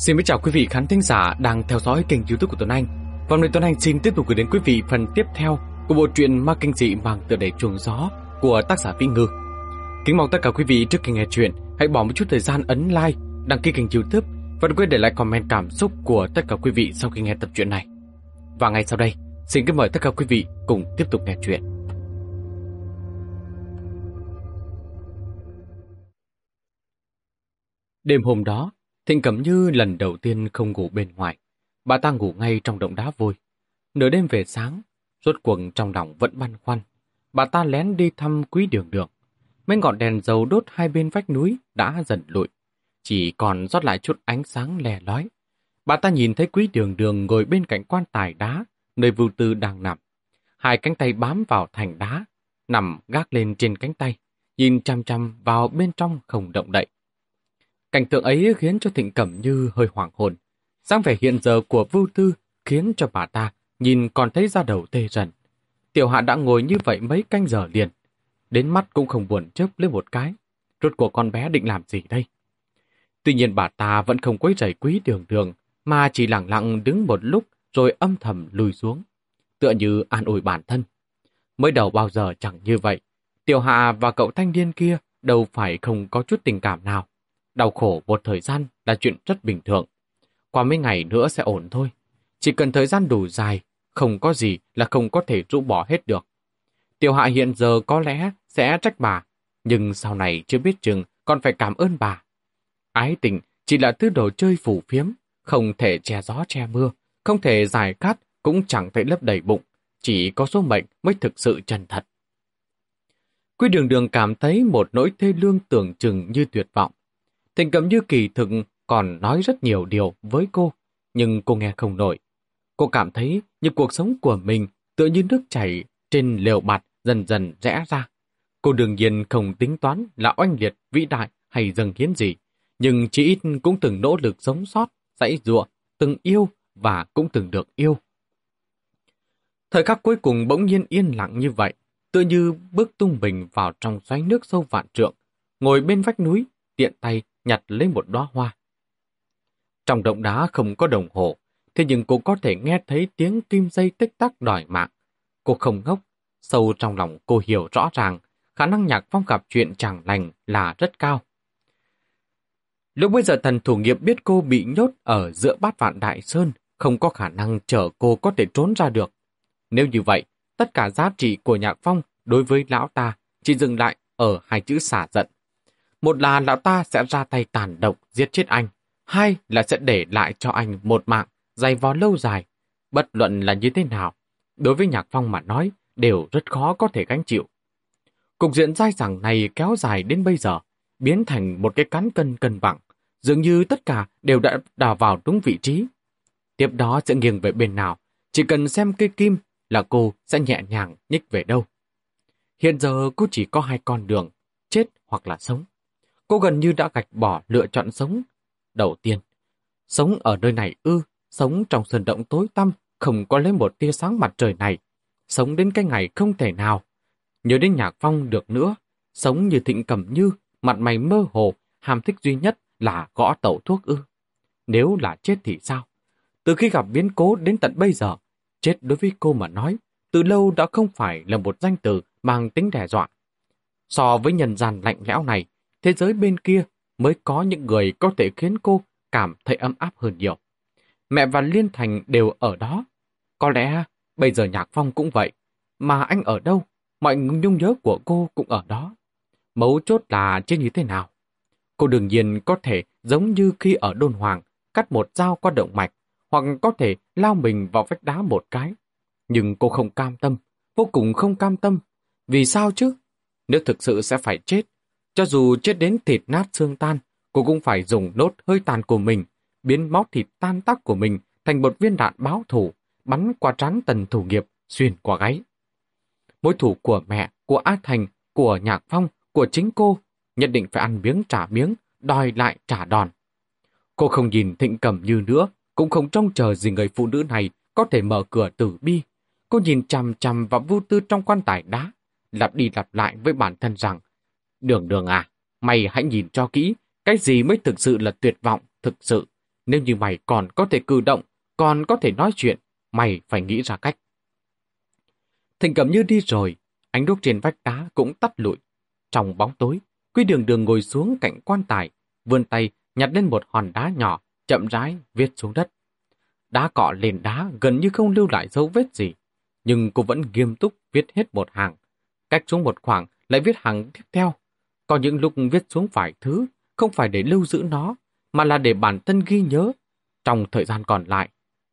Xin chào quý vị khán thính giả đang theo dõi kênh youtube của Tuấn Anh. Và hôm nay Tuấn Anh xin tiếp tục gửi đến quý vị phần tiếp theo của bộ truyện ma kinh dị mang tựa đề chuồng gió của tác giả Vĩ Ngư. Kính mong tất cả quý vị trước khi nghe chuyện hãy bỏ một chút thời gian ấn like, đăng ký kênh youtube và đừng quên để lại comment cảm xúc của tất cả quý vị sau khi nghe tập truyện này. Và ngay sau đây, xin kính mời tất cả quý vị cùng tiếp tục nghe chuyện. Đêm hôm đó, Thịnh Cẩm Như lần đầu tiên không ngủ bên ngoài. Bà ta ngủ ngay trong động đá vôi. Nửa đêm về sáng, rốt cuộc trong lòng vẫn băn khoăn. Bà ta lén đi thăm quý đường đường. Mấy ngọn đèn dầu đốt hai bên vách núi đã dần lụi. Chỉ còn rót lại chút ánh sáng lè lói. Bà ta nhìn thấy quý đường đường ngồi bên cạnh quan tài đá, nơi vưu tư đang nằm. Hai cánh tay bám vào thành đá, nằm gác lên trên cánh tay, nhìn chăm chăm vào bên trong không động đậy. Cảnh tượng ấy khiến cho Thịnh Cẩm Như hơi hoảng hồn. dáng vẻ hiện giờ của Vưu Tư khiến cho bà ta nhìn còn thấy ra đầu tê rần. Tiểu Hạ đã ngồi như vậy mấy canh giờ liền. Đến mắt cũng không buồn chớp lên một cái. Rốt của con bé định làm gì đây? Tuy nhiên bà ta vẫn không quấy rầy quý đường đường, mà chỉ lặng lặng đứng một lúc rồi âm thầm lùi xuống. Tựa như an ủi bản thân. Mới đầu bao giờ chẳng như vậy. Tiểu Hạ và cậu thanh niên kia đâu phải không có chút tình cảm nào. Đau khổ một thời gian là chuyện rất bình thường. Qua mấy ngày nữa sẽ ổn thôi. Chỉ cần thời gian đủ dài, không có gì là không có thể rũ bỏ hết được. Tiểu hạ hiện giờ có lẽ sẽ trách bà, nhưng sau này chưa biết chừng còn phải cảm ơn bà. Ái tình chỉ là thứ đồ chơi phủ phiếm, không thể che gió che mưa, không thể giải cát, cũng chẳng thể lấp đầy bụng. Chỉ có số mệnh mới thực sự chân thật. Quy đường đường cảm thấy một nỗi thê lương tưởng chừng như tuyệt vọng. Tình Cẩm Như kỳ thực còn nói rất nhiều điều với cô, nhưng cô nghe không nổi. Cô cảm thấy như cuộc sống của mình tựa như nước chảy trên lều bạt dần dần rẽ ra. Cô đương nhiên không tính toán là oanh liệt, vĩ đại hay dâng hiến gì, nhưng chỉ ít cũng từng nỗ lực sống sót, dãy dụa, từng yêu và cũng từng được yêu. Thời khắc cuối cùng bỗng nhiên yên lặng như vậy, tựa như bước tung mình vào trong xoáy nước sâu vạn trượng, ngồi bên vách núi, tiện tay nhặt lấy một đóa hoa. Trong động đá không có đồng hồ, thế nhưng cô có thể nghe thấy tiếng kim dây tích tắc đòi mạng. Cô không ngốc, sâu trong lòng cô hiểu rõ ràng khả năng nhạc phong gặp chuyện chẳng lành là rất cao. Lúc bây giờ thần thủ nghiệp biết cô bị nhốt ở giữa bát vạn đại sơn, không có khả năng chở cô có thể trốn ra được. Nếu như vậy, tất cả giá trị của nhạc phong đối với lão ta chỉ dừng lại ở hai chữ xả giận. Một là lão ta sẽ ra tay tàn độc giết chết anh, hai là sẽ để lại cho anh một mạng dày vò lâu dài. Bất luận là như thế nào, đối với Nhạc Phong mà nói, đều rất khó có thể gánh chịu. Cục diện dai dẳng này kéo dài đến bây giờ, biến thành một cái cán cân cân bằng, dường như tất cả đều đã đào vào đúng vị trí. Tiếp đó sẽ nghiêng về bên nào, chỉ cần xem cây kim là cô sẽ nhẹ nhàng nhích về đâu. Hiện giờ cô chỉ có hai con đường, chết hoặc là sống. Cô gần như đã gạch bỏ lựa chọn sống. Đầu tiên, sống ở nơi này ư, sống trong sơn động tối tăm, không có lấy một tia sáng mặt trời này. Sống đến cái ngày không thể nào. Nhớ đến nhạc phong được nữa, sống như thịnh cầm như, mặt mày mơ hồ, hàm thích duy nhất là gõ tẩu thuốc ư. Nếu là chết thì sao? Từ khi gặp biến cố đến tận bây giờ, chết đối với cô mà nói, từ lâu đã không phải là một danh từ mang tính đe dọa. So với nhân gian lạnh lẽo này, thế giới bên kia mới có những người có thể khiến cô cảm thấy ấm áp hơn nhiều. Mẹ và Liên Thành đều ở đó. Có lẽ bây giờ Nhạc Phong cũng vậy. Mà anh ở đâu, mọi nhung nhớ của cô cũng ở đó. Mấu chốt là chứ như thế nào? Cô đương nhiên có thể giống như khi ở Đôn Hoàng, cắt một dao qua động mạch, hoặc có thể lao mình vào vách đá một cái. Nhưng cô không cam tâm, vô cùng không cam tâm. Vì sao chứ? Nếu thực sự sẽ phải chết, cho dù chết đến thịt nát xương tan, cô cũng phải dùng nốt hơi tàn của mình, biến máu thịt tan tác của mình thành một viên đạn báo thủ, bắn qua trán tần thủ nghiệp, xuyên qua gáy. Mối thủ của mẹ, của A Thành, của Nhạc Phong, của chính cô, nhất định phải ăn miếng trả miếng, đòi lại trả đòn. Cô không nhìn thịnh cầm như nữa, cũng không trông chờ gì người phụ nữ này có thể mở cửa tử bi. Cô nhìn chằm chằm vào vô tư trong quan tài đá, lặp đi lặp lại với bản thân rằng Đường đường à, mày hãy nhìn cho kỹ, cái gì mới thực sự là tuyệt vọng, thực sự. Nếu như mày còn có thể cử động, còn có thể nói chuyện, mày phải nghĩ ra cách. Thịnh cầm như đi rồi, ánh đuốc trên vách đá cũng tắt lụi. Trong bóng tối, Quy đường đường ngồi xuống cạnh quan tài, vươn tay nhặt lên một hòn đá nhỏ, chậm rãi viết xuống đất. Đá cọ lên đá gần như không lưu lại dấu vết gì, nhưng cô vẫn nghiêm túc viết hết một hàng. Cách xuống một khoảng lại viết hàng tiếp theo. Có những lúc viết xuống vài thứ, không phải để lưu giữ nó, mà là để bản thân ghi nhớ. Trong thời gian còn lại,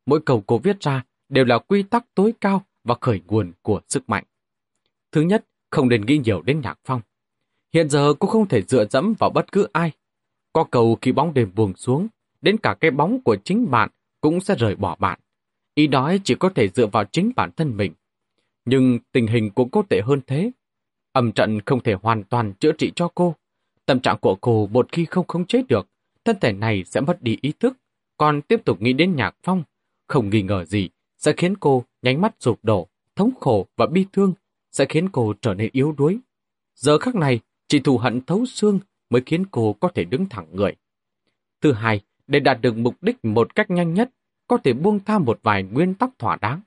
mỗi câu cô viết ra đều là quy tắc tối cao và khởi nguồn của sức mạnh. Thứ nhất, không nên nghĩ nhiều đến nhạc phong. Hiện giờ cô không thể dựa dẫm vào bất cứ ai. Có cầu khi bóng đêm buông xuống, đến cả cái bóng của chính bạn cũng sẽ rời bỏ bạn. Ý đói chỉ có thể dựa vào chính bản thân mình. Nhưng tình hình của cô tệ hơn thế. Âm trận không thể hoàn toàn chữa trị cho cô. Tâm trạng của cô một khi không khống chế được, thân thể này sẽ mất đi ý thức, còn tiếp tục nghĩ đến nhạc phong. Không nghi ngờ gì, sẽ khiến cô nhánh mắt sụp đổ, thống khổ và bi thương, sẽ khiến cô trở nên yếu đuối. Giờ khắc này, chỉ thù hận thấu xương mới khiến cô có thể đứng thẳng người. Thứ hai, để đạt được mục đích một cách nhanh nhất, có thể buông tha một vài nguyên tắc thỏa đáng.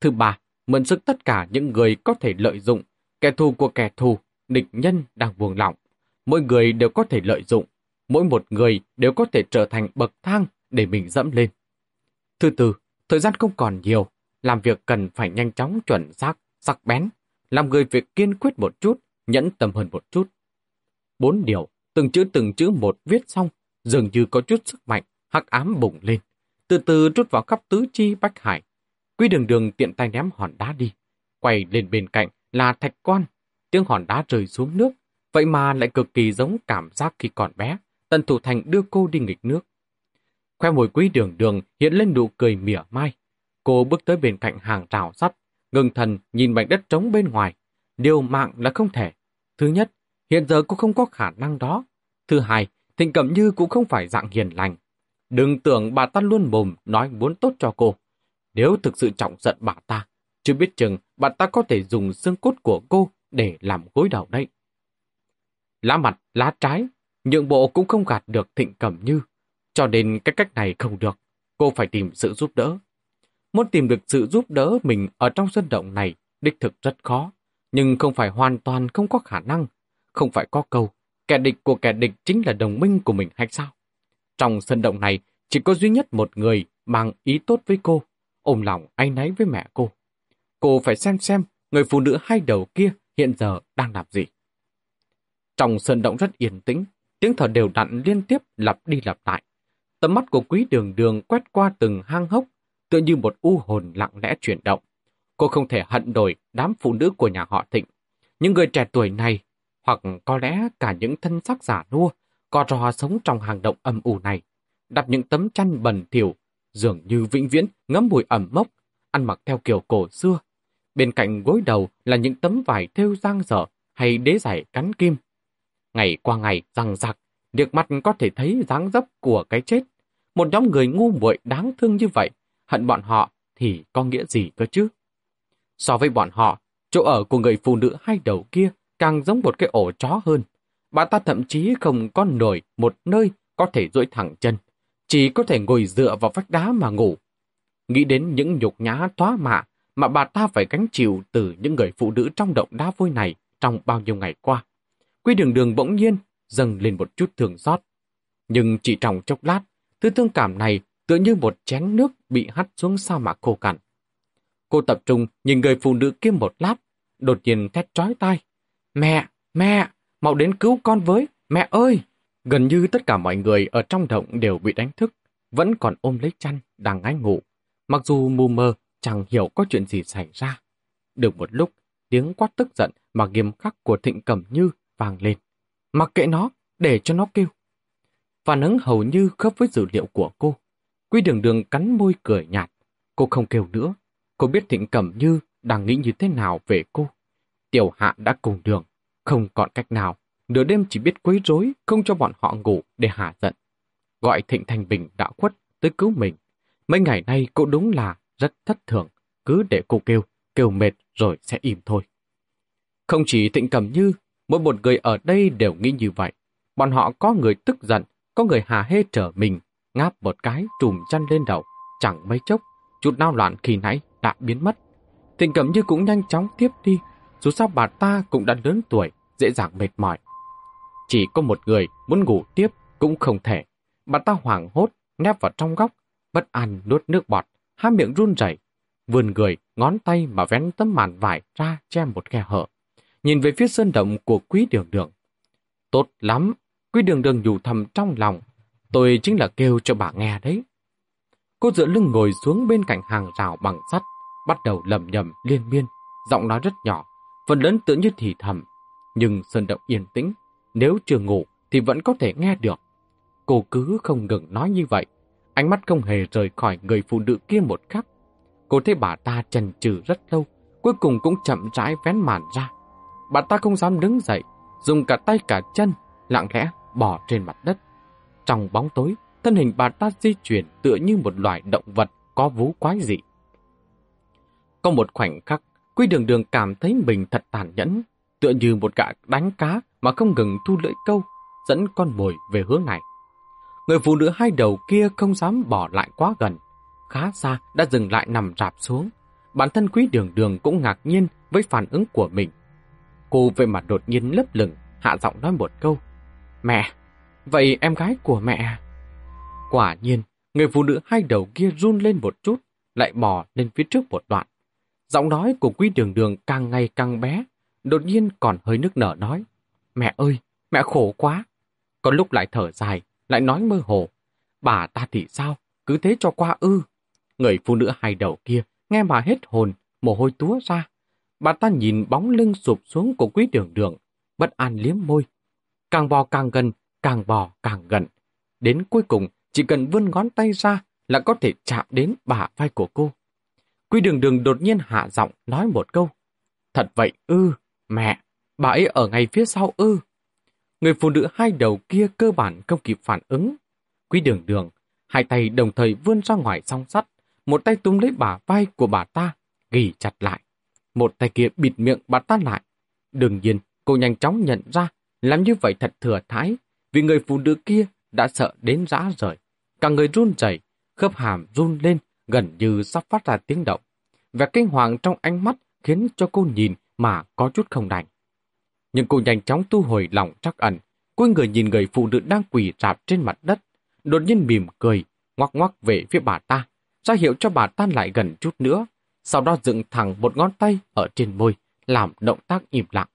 Thứ ba, mượn sức tất cả những người có thể lợi dụng, kẻ thù của kẻ thù, địch nhân đang buông lỏng. Mỗi người đều có thể lợi dụng, mỗi một người đều có thể trở thành bậc thang để mình dẫm lên. Thứ tư, thời gian không còn nhiều, làm việc cần phải nhanh chóng chuẩn xác, sắc bén, làm người việc kiên quyết một chút, nhẫn tâm hơn một chút. Bốn điều, từng chữ từng chữ một viết xong, dường như có chút sức mạnh, hắc ám bùng lên, từ từ rút vào khắp tứ chi bách hải. Quy đường đường tiện tay ném hòn đá đi, quay lên bên cạnh là thạch quan, tiếng hòn đá rơi xuống nước, vậy mà lại cực kỳ giống cảm giác khi còn bé, tần thủ thành đưa cô đi nghịch nước. Khoe môi quý đường đường hiện lên nụ cười mỉa mai. Cô bước tới bên cạnh hàng rào sắt, ngừng thần nhìn mảnh đất trống bên ngoài. Điều mạng là không thể. Thứ nhất, hiện giờ cô không có khả năng đó. Thứ hai, Thịnh Cẩm Như cũng không phải dạng hiền lành. Đừng tưởng bà ta luôn mồm nói muốn tốt cho cô. Nếu thực sự trọng giận bà ta, chưa biết chừng bạn ta có thể dùng xương cốt của cô để làm gối đầu đây. Lá mặt, lá trái, nhượng bộ cũng không gạt được Thịnh Cẩm Như. Cho nên cái cách này không được, cô phải tìm sự giúp đỡ. Muốn tìm được sự giúp đỡ mình ở trong sân động này, đích thực rất khó, nhưng không phải hoàn toàn không có khả năng. Không phải có câu, kẻ địch của kẻ địch chính là đồng minh của mình hay sao? Trong sân động này, chỉ có duy nhất một người mang ý tốt với cô, ôm lòng anh náy với mẹ cô. Cô phải xem xem người phụ nữ hai đầu kia hiện giờ đang làm gì. Trong sân động rất yên tĩnh, tiếng thở đều đặn liên tiếp lặp đi lặp lại. Tầm mắt của quý đường đường quét qua từng hang hốc, tựa như một u hồn lặng lẽ chuyển động. Cô không thể hận đổi đám phụ nữ của nhà họ Thịnh. Những người trẻ tuổi này, hoặc có lẽ cả những thân sắc giả nua, co rò sống trong hàng động âm u này, đặt những tấm chăn bẩn thỉu, dường như vĩnh viễn ngấm mùi ẩm mốc, ăn mặc theo kiểu cổ xưa. Bên cạnh gối đầu là những tấm vải thêu giang dở hay đế giải cắn kim. Ngày qua ngày răng rạc, được mặt có thể thấy dáng dấp của cái chết. Một nhóm người ngu muội đáng thương như vậy, hận bọn họ thì có nghĩa gì cơ chứ? So với bọn họ, chỗ ở của người phụ nữ hai đầu kia càng giống một cái ổ chó hơn. Bà ta thậm chí không có nổi một nơi có thể duỗi thẳng chân, chỉ có thể ngồi dựa vào vách đá mà ngủ. Nghĩ đến những nhục nhã thoá mạ mà bà ta phải gánh chịu từ những người phụ nữ trong động đá vôi này trong bao nhiêu ngày qua. Quy đường đường bỗng nhiên dâng lên một chút thương xót. Nhưng chỉ trong chốc lát, thứ thương cảm này tựa như một chén nước bị hắt xuống sa mạc khô cằn. Cô tập trung nhìn người phụ nữ kia một lát, đột nhiên thét trói tai. Mẹ, mẹ, mau đến cứu con với, mẹ ơi! Gần như tất cả mọi người ở trong động đều bị đánh thức, vẫn còn ôm lấy chăn, đang ngái ngủ. Mặc dù mù mờ chẳng hiểu có chuyện gì xảy ra. Được một lúc, tiếng quát tức giận mà nghiêm khắc của Thịnh Cẩm Như vang lên. Mặc kệ nó, để cho nó kêu. Phản ứng hầu như khớp với dữ liệu của cô. Quy đường đường cắn môi cười nhạt. Cô không kêu nữa. Cô biết Thịnh Cẩm Như đang nghĩ như thế nào về cô. Tiểu hạ đã cùng đường. Không còn cách nào. Nửa đêm chỉ biết quấy rối, không cho bọn họ ngủ để hạ giận. Gọi Thịnh Thành Bình đã khuất tới cứu mình. Mấy ngày nay cô đúng là rất thất thường. Cứ để cô kêu, kêu mệt rồi sẽ im thôi. Không chỉ Thịnh Cầm Như Mỗi một người ở đây đều nghĩ như vậy. Bọn họ có người tức giận, có người hà hê trở mình, ngáp một cái trùm chăn lên đầu, chẳng mấy chốc, chút nao loạn khi nãy đã biến mất. Tịnh Cầm như cũng nhanh chóng tiếp đi, dù sao bà ta cũng đã lớn tuổi, dễ dàng mệt mỏi. Chỉ có một người muốn ngủ tiếp cũng không thể. Bà ta hoảng hốt, nép vào trong góc, bất an nuốt nước bọt, hai miệng run rẩy, vươn người, ngón tay mà vén tấm màn vải ra che một khe hở. Nhìn về phía sơn động của quý đường đường. Tốt lắm, quý đường đường dù thầm trong lòng. Tôi chính là kêu cho bà nghe đấy. Cô dựa lưng ngồi xuống bên cạnh hàng rào bằng sắt, bắt đầu lầm nhầm liên miên, giọng nói rất nhỏ, phần lớn tưởng như thì thầm. Nhưng sơn động yên tĩnh, nếu chưa ngủ thì vẫn có thể nghe được. Cô cứ không ngừng nói như vậy, ánh mắt không hề rời khỏi người phụ nữ kia một khắc. Cô thấy bà ta chần chừ rất lâu, cuối cùng cũng chậm rãi vén màn ra. Bà ta không dám đứng dậy, dùng cả tay cả chân, lặng lẽ bỏ trên mặt đất. Trong bóng tối, thân hình bà ta di chuyển tựa như một loài động vật có vú quái dị. Có một khoảnh khắc, Quy đường đường cảm thấy mình thật tàn nhẫn, tựa như một gã đánh cá mà không ngừng thu lưỡi câu, dẫn con mồi về hướng này. Người phụ nữ hai đầu kia không dám bỏ lại quá gần, khá xa đã dừng lại nằm rạp xuống. Bản thân quý đường đường cũng ngạc nhiên với phản ứng của mình. Cô về mặt đột nhiên lấp lửng, hạ giọng nói một câu. Mẹ, vậy em gái của mẹ... À? Quả nhiên, người phụ nữ hai đầu kia run lên một chút, lại bò lên phía trước một đoạn. Giọng nói của quý đường đường càng ngày càng bé, đột nhiên còn hơi nước nở nói. Mẹ ơi, mẹ khổ quá. Có lúc lại thở dài, lại nói mơ hồ. Bà ta thì sao, cứ thế cho qua ư. Người phụ nữ hai đầu kia nghe mà hết hồn, mồ hôi túa ra. Bà ta nhìn bóng lưng sụp xuống của quý đường đường, bất an liếm môi. Càng bò càng gần, càng bò càng gần. Đến cuối cùng, chỉ cần vươn ngón tay ra là có thể chạm đến bả vai của cô. Quý đường đường đột nhiên hạ giọng nói một câu. Thật vậy ư, mẹ, bà ấy ở ngay phía sau ư. Người phụ nữ hai đầu kia cơ bản không kịp phản ứng. Quý đường đường, hai tay đồng thời vươn ra ngoài song sắt, một tay túm lấy bả vai của bà ta, ghi chặt lại. Một tay kia bịt miệng bà ta lại. Đương nhiên, cô nhanh chóng nhận ra, làm như vậy thật thừa thái, vì người phụ nữ kia đã sợ đến rã rời. Cả người run rẩy, khớp hàm run lên, gần như sắp phát ra tiếng động. Vẻ kinh hoàng trong ánh mắt khiến cho cô nhìn mà có chút không đành. Nhưng cô nhanh chóng tu hồi lòng trắc ẩn, quay người nhìn người phụ nữ đang quỳ rạp trên mặt đất, đột nhiên mỉm cười, ngoắc ngoắc về phía bà ta, ra hiệu cho bà ta lại gần chút nữa, sau đó dựng thẳng một ngón tay ở trên môi, làm động tác im lặng.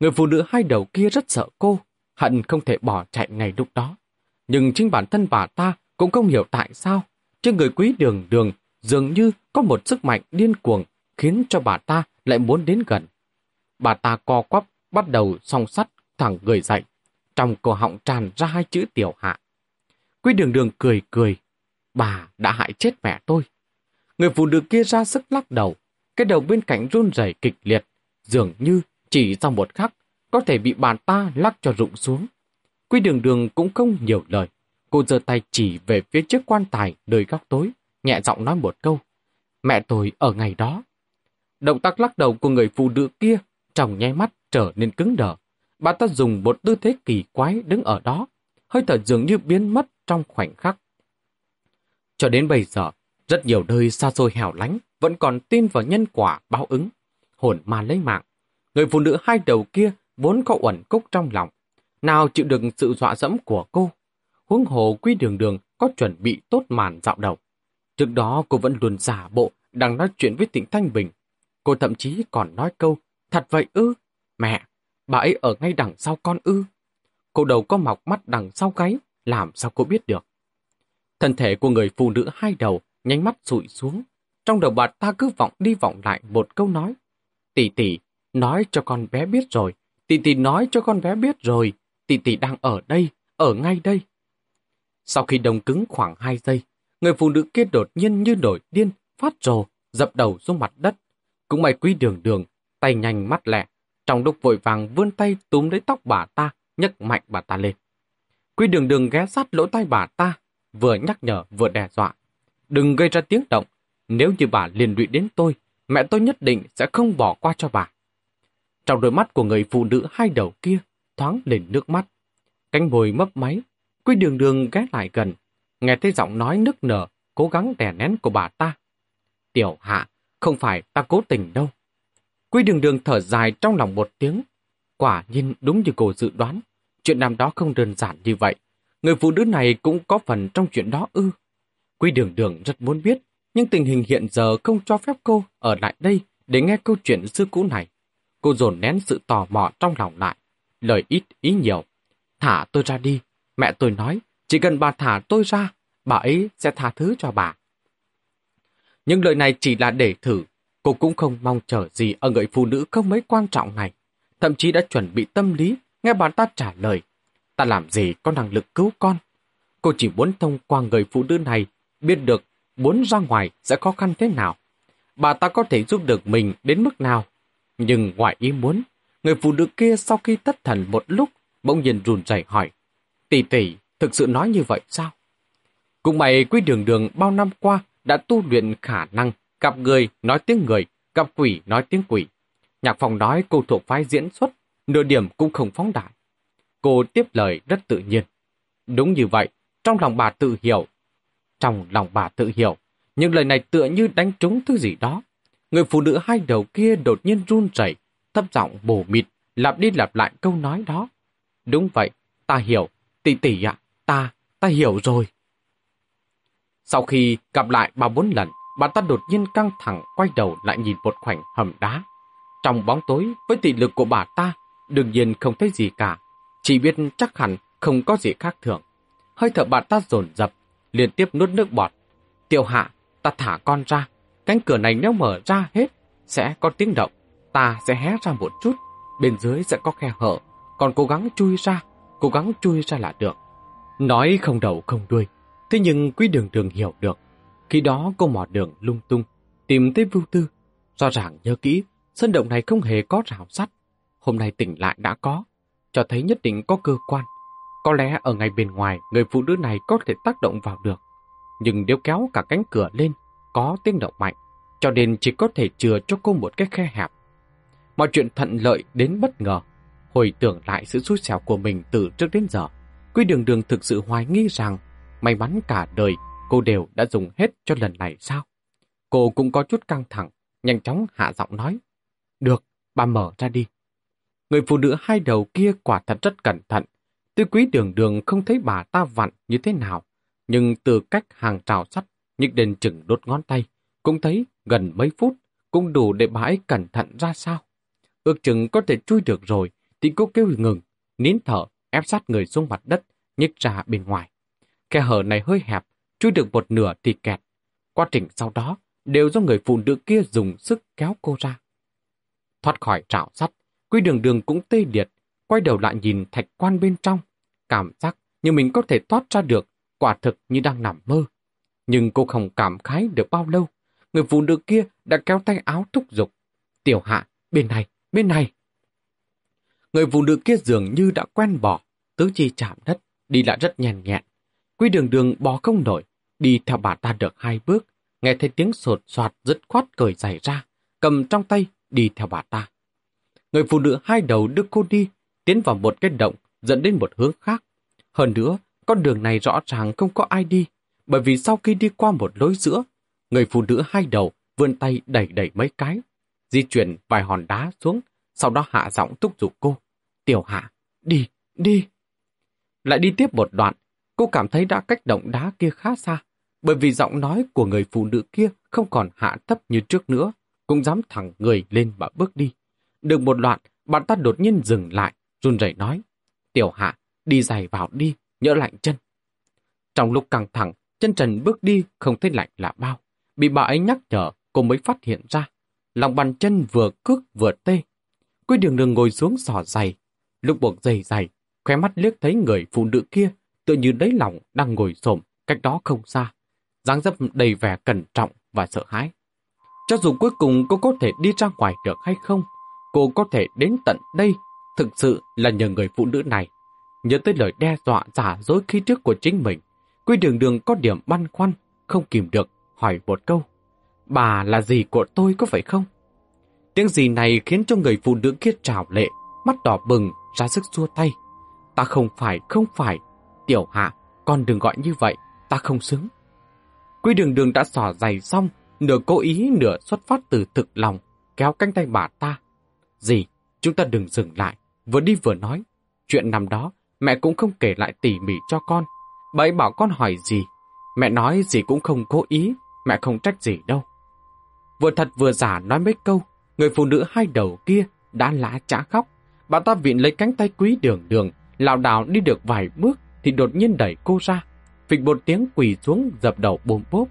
Người phụ nữ hai đầu kia rất sợ cô, hận không thể bỏ chạy ngay lúc đó. Nhưng chính bản thân bà ta cũng không hiểu tại sao, trên người quý đường đường dường như có một sức mạnh điên cuồng khiến cho bà ta lại muốn đến gần. Bà ta co quắp, bắt đầu song sắt thẳng người dậy, trong cổ họng tràn ra hai chữ tiểu hạ. Quý đường đường cười cười, bà đã hại chết mẹ tôi. Người phụ nữ kia ra sức lắc đầu, cái đầu bên cạnh run rẩy kịch liệt, dường như chỉ sau một khắc có thể bị bàn ta lắc cho rụng xuống. Quý đường đường cũng không nhiều lời, cô giơ tay chỉ về phía trước quan tài nơi góc tối, nhẹ giọng nói một câu. Mẹ tôi ở ngày đó. Động tác lắc đầu của người phụ nữ kia trong nháy mắt trở nên cứng đờ. Bà ta dùng một tư thế kỳ quái đứng ở đó, hơi thở dường như biến mất trong khoảnh khắc. Cho đến bây giờ, rất nhiều nơi xa xôi hẻo lánh vẫn còn tin vào nhân quả báo ứng. Hồn ma lấy mạng. Người phụ nữ hai đầu kia vốn có uẩn cúc trong lòng. Nào chịu đựng sự dọa dẫm của cô. Huống hồ quy đường đường có chuẩn bị tốt màn dạo đầu. Trước đó cô vẫn luôn giả bộ đang nói chuyện với tỉnh Thanh Bình. Cô thậm chí còn nói câu, thật vậy ư? Mẹ, bà ấy ở ngay đằng sau con ư? Cô đầu có mọc mắt đằng sau gáy, làm sao cô biết được? Thân thể của người phụ nữ hai đầu nhanh mắt rụi xuống. Trong đầu bà ta cứ vọng đi vọng lại một câu nói. Tỷ tỷ, nói cho con bé biết rồi. Tỷ tỷ nói cho con bé biết rồi. Tỷ tỷ đang ở đây, ở ngay đây. Sau khi đồng cứng khoảng hai giây, người phụ nữ kia đột nhiên như nổi điên, phát rồ, dập đầu xuống mặt đất. Cũng may quý đường đường, tay nhanh mắt lẹ, trong lúc vội vàng vươn tay túm lấy tóc bà ta, nhấc mạnh bà ta lên. quy đường đường ghé sát lỗ tai bà ta, vừa nhắc nhở vừa đe dọa. Đừng gây ra tiếng động, nếu như bà liền lụy đến tôi, mẹ tôi nhất định sẽ không bỏ qua cho bà. Trong đôi mắt của người phụ nữ hai đầu kia, thoáng lên nước mắt. Cánh môi mấp máy, quy đường đường ghé lại gần. nghe thấy giọng nói nức nở, cố gắng đè nén của bà ta. Tiểu hạ, không phải ta cố tình đâu. Quy đường đường thở dài trong lòng một tiếng. Quả nhiên đúng như cô dự đoán, chuyện năm đó không đơn giản như vậy. Người phụ nữ này cũng có phần trong chuyện đó ư. Quy đường đường rất muốn biết, nhưng tình hình hiện giờ không cho phép cô ở lại đây để nghe câu chuyện xưa cũ này. Cô dồn nén sự tò mò trong lòng lại, lời ít ý nhiều. Thả tôi ra đi, mẹ tôi nói, chỉ cần bà thả tôi ra, bà ấy sẽ tha thứ cho bà. Nhưng lời này chỉ là để thử, cô cũng không mong chờ gì ở người phụ nữ không mấy quan trọng này. Thậm chí đã chuẩn bị tâm lý, nghe bà ta trả lời. Ta làm gì có năng lực cứu con? Cô chỉ muốn thông qua người phụ nữ này, biết được muốn ra ngoài sẽ khó khăn thế nào. Bà ta có thể giúp được mình đến mức nào. Nhưng ngoài ý muốn, người phụ nữ kia sau khi thất thần một lúc, bỗng nhiên run rẩy hỏi. Tỷ tỷ, thực sự nói như vậy sao? Cùng mày quý đường đường bao năm qua đã tu luyện khả năng gặp người nói tiếng người, gặp quỷ nói tiếng quỷ. Nhạc phòng nói cô thuộc phái diễn xuất, nửa điểm cũng không phóng đại. Cô tiếp lời rất tự nhiên. Đúng như vậy, trong lòng bà tự hiểu. Trong lòng bà tự hiểu, nhưng lời này tựa như đánh trúng thứ gì đó. Người phụ nữ hai đầu kia đột nhiên run rẩy, thấp giọng bổ mịt, lặp đi lặp lại câu nói đó. Đúng vậy, ta hiểu, tỷ tỷ ạ, ta, ta hiểu rồi. Sau khi gặp lại ba bốn lần, bà ta đột nhiên căng thẳng quay đầu lại nhìn một khoảnh hầm đá. Trong bóng tối, với thị lực của bà ta, đương nhiên không thấy gì cả. Chỉ biết chắc hẳn không có gì khác thường. Hơi thở bà ta dồn dập, liên tiếp nuốt nước bọt. Tiểu hạ, ta thả con ra. Cánh cửa này nếu mở ra hết, sẽ có tiếng động. Ta sẽ hé ra một chút, bên dưới sẽ có khe hở. Còn cố gắng chui ra, cố gắng chui ra là được. Nói không đầu không đuôi, thế nhưng quý đường đường hiểu được. Khi đó cô mò đường lung tung, tìm tới vưu tư. Rõ ràng nhớ kỹ, sân động này không hề có rào sắt. Hôm nay tỉnh lại đã có, cho thấy nhất định có cơ quan. Có lẽ ở ngay bên ngoài, người phụ nữ này có thể tác động vào được. Nhưng nếu kéo cả cánh cửa lên, có tiếng động mạnh, cho nên chỉ có thể chừa cho cô một cái khe hẹp. Mọi chuyện thuận lợi đến bất ngờ. Hồi tưởng lại sự xui xẻo của mình từ trước đến giờ, Quy Đường Đường thực sự hoài nghi rằng may mắn cả đời cô đều đã dùng hết cho lần này sao? Cô cũng có chút căng thẳng, nhanh chóng hạ giọng nói. Được, bà mở ra đi. Người phụ nữ hai đầu kia quả thật rất cẩn thận. Tuy quý đường đường không thấy bà ta vặn như thế nào, nhưng từ cách hàng trào sắt, nhích đền chừng đốt ngón tay, cũng thấy gần mấy phút, cũng đủ để bà ấy cẩn thận ra sao. Ước chừng có thể chui được rồi, thì cô kêu ngừng, nín thở, ép sát người xuống mặt đất, nhích ra bên ngoài. Khe hở này hơi hẹp, chui được một nửa thì kẹt. Quá trình sau đó đều do người phụ nữ kia dùng sức kéo cô ra. Thoát khỏi trạo sắt, quy đường đường cũng tê liệt, quay đầu lại nhìn thạch quan bên trong. Cảm giác như mình có thể thoát ra được, quả thực như đang nằm mơ. Nhưng cô không cảm khái được bao lâu. Người phụ nữ kia đã kéo tay áo thúc giục. Tiểu hạ, bên này, bên này. Người phụ nữ kia dường như đã quen bỏ, tứ chi chạm đất, đi lại rất nhàn nhẹn. Quy đường đường bò không nổi, đi theo bà ta được hai bước, nghe thấy tiếng sột soạt dứt khoát cởi giày ra, cầm trong tay đi theo bà ta. Người phụ nữ hai đầu đưa cô đi, tiến vào một cái động, dẫn đến một hướng khác. Hơn nữa, con đường này rõ ràng không có ai đi, bởi vì sau khi đi qua một lối giữa, người phụ nữ hai đầu vươn tay đẩy đẩy mấy cái, di chuyển vài hòn đá xuống, sau đó hạ giọng thúc giục cô. Tiểu hạ, đi, đi. Lại đi tiếp một đoạn, cô cảm thấy đã cách động đá kia khá xa, bởi vì giọng nói của người phụ nữ kia không còn hạ thấp như trước nữa, cũng dám thẳng người lên và bước đi. Được một loạt, bạn ta đột nhiên dừng lại, run rẩy nói, Tiểu hạ, đi giày vào đi, nhỡ lạnh chân. Trong lúc căng thẳng, chân trần bước đi không thấy lạnh là bao. Bị bà ấy nhắc nhở, cô mới phát hiện ra. Lòng bàn chân vừa cước vừa tê. Quy đường đường ngồi xuống sỏ giày. Lúc buộc giày giày, khóe mắt liếc thấy người phụ nữ kia, tự như đấy lòng đang ngồi xổm cách đó không xa dáng dấp đầy vẻ cẩn trọng và sợ hãi. Cho dù cuối cùng cô có thể đi ra ngoài được hay không, cô có thể đến tận đây thực sự là nhờ người phụ nữ này. Nhớ tới lời đe dọa giả dối khi trước của chính mình, Quy đường đường có điểm băn khoăn, không kìm được, hỏi một câu. Bà là gì của tôi có phải không? Tiếng gì này khiến cho người phụ nữ kia trào lệ, mắt đỏ bừng, ra sức xua tay. Ta không phải, không phải. Tiểu hạ, con đừng gọi như vậy. ta không xứng. Quý đường đường đã xỏ giày xong, nửa cố ý nửa xuất phát từ thực lòng, kéo cánh tay bà ta. Gì, chúng ta đừng dừng lại, vừa đi vừa nói. Chuyện năm đó, mẹ cũng không kể lại tỉ mỉ cho con. Bà ấy bảo con hỏi gì, mẹ nói gì cũng không cố ý, mẹ không trách gì đâu. Vừa thật vừa giả nói mấy câu, người phụ nữ hai đầu kia đã lá chả khóc. Bà ta vịn lấy cánh tay quý đường đường, lảo đảo đi được vài bước thì đột nhiên đẩy cô ra. Phịch một tiếng quỳ xuống dập đầu bồm bốp.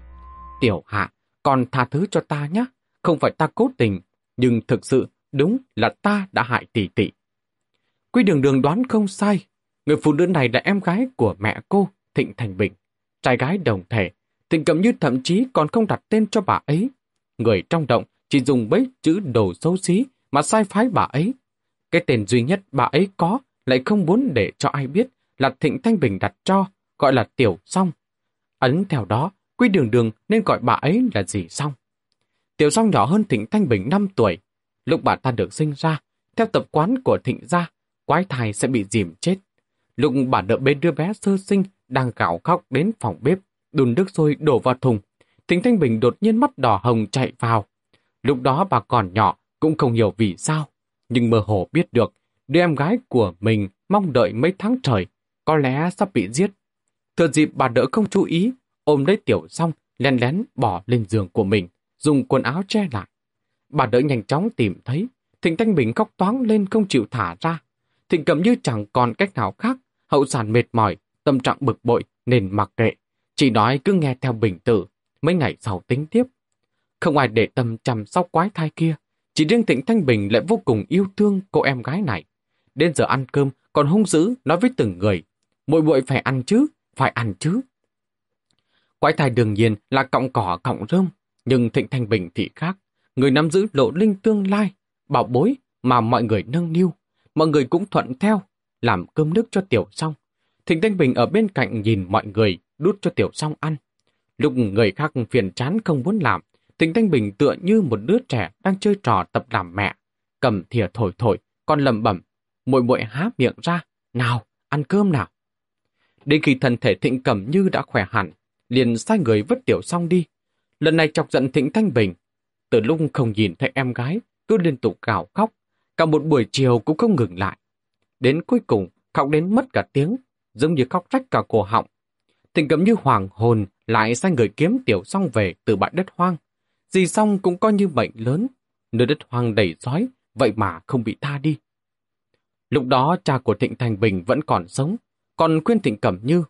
Tiểu hạ, còn tha thứ cho ta nhé. Không phải ta cố tình, nhưng thực sự đúng là ta đã hại tỷ tỷ. Quý đường đường đoán không sai. Người phụ nữ này là em gái của mẹ cô, Thịnh Thành Bình. Trai gái đồng thể. Thịnh Cẩm Như thậm chí còn không đặt tên cho bà ấy. Người trong động chỉ dùng mấy chữ đồ xấu xí mà sai phái bà ấy. Cái tên duy nhất bà ấy có lại không muốn để cho ai biết là Thịnh Thanh Bình đặt cho, gọi là Tiểu Song. Ấn theo đó, quy Đường Đường nên gọi bà ấy là gì Song. Tiểu Song nhỏ hơn Thịnh Thanh Bình 5 tuổi. Lúc bà ta được sinh ra, theo tập quán của Thịnh gia, quái thai sẽ bị dìm chết. Lúc bà đợi bên đứa bé sơ sinh đang gào khóc đến phòng bếp, đun nước sôi đổ vào thùng. Thịnh Thanh Bình đột nhiên mắt đỏ hồng chạy vào. Lúc đó bà còn nhỏ, cũng không hiểu vì sao. Nhưng mơ hồ biết được, đứa em gái của mình mong đợi mấy tháng trời, có lẽ sắp bị giết. Thừa dịp bà đỡ không chú ý, ôm lấy tiểu xong, lén lén bỏ lên giường của mình, dùng quần áo che lại. Bà đỡ nhanh chóng tìm thấy, Thịnh Thanh Bình khóc toáng lên không chịu thả ra. Thịnh cầm như chẳng còn cách nào khác, hậu sản mệt mỏi, tâm trạng bực bội nên mặc kệ. Chỉ nói cứ nghe theo bình tử, mấy ngày sau tính tiếp. Không ai để tâm chăm sóc quái thai kia, chỉ riêng Thịnh Thanh Bình lại vô cùng yêu thương cô em gái này. Đến giờ ăn cơm còn hung dữ nói với từng người, mỗi buổi phải ăn chứ, phải ăn chứ. Quái thai đương nhiên là cọng cỏ cọng rơm, nhưng Thịnh Thanh Bình thì khác. Người nắm giữ lộ linh tương lai, bảo bối mà mọi người nâng niu. Mọi người cũng thuận theo, làm cơm nước cho Tiểu xong. Thịnh Thanh Bình ở bên cạnh nhìn mọi người đút cho Tiểu xong ăn. Lúc người khác phiền chán không muốn làm, Thịnh Thanh Bình tựa như một đứa trẻ đang chơi trò tập làm mẹ. Cầm thìa thổi thổi, con lầm bẩm, muội muội há miệng ra, nào, ăn cơm nào. Đến khi thân thể Thịnh Cẩm Như đã khỏe hẳn, liền sai người vứt tiểu xong đi. Lần này chọc giận Thịnh Thanh Bình. Từ lúc không nhìn thấy em gái, cứ liên tục gào khóc. Cả một buổi chiều cũng không ngừng lại. Đến cuối cùng, khóc đến mất cả tiếng, giống như khóc rách cả cổ họng. Thịnh Cẩm Như hoàng hồn lại sai người kiếm tiểu xong về từ bãi đất hoang. Dì xong cũng coi như bệnh lớn, nơi đất hoang đầy sói, vậy mà không bị tha đi. Lúc đó cha của Thịnh Thành Bình vẫn còn sống, còn khuyên Thịnh Cẩm Như,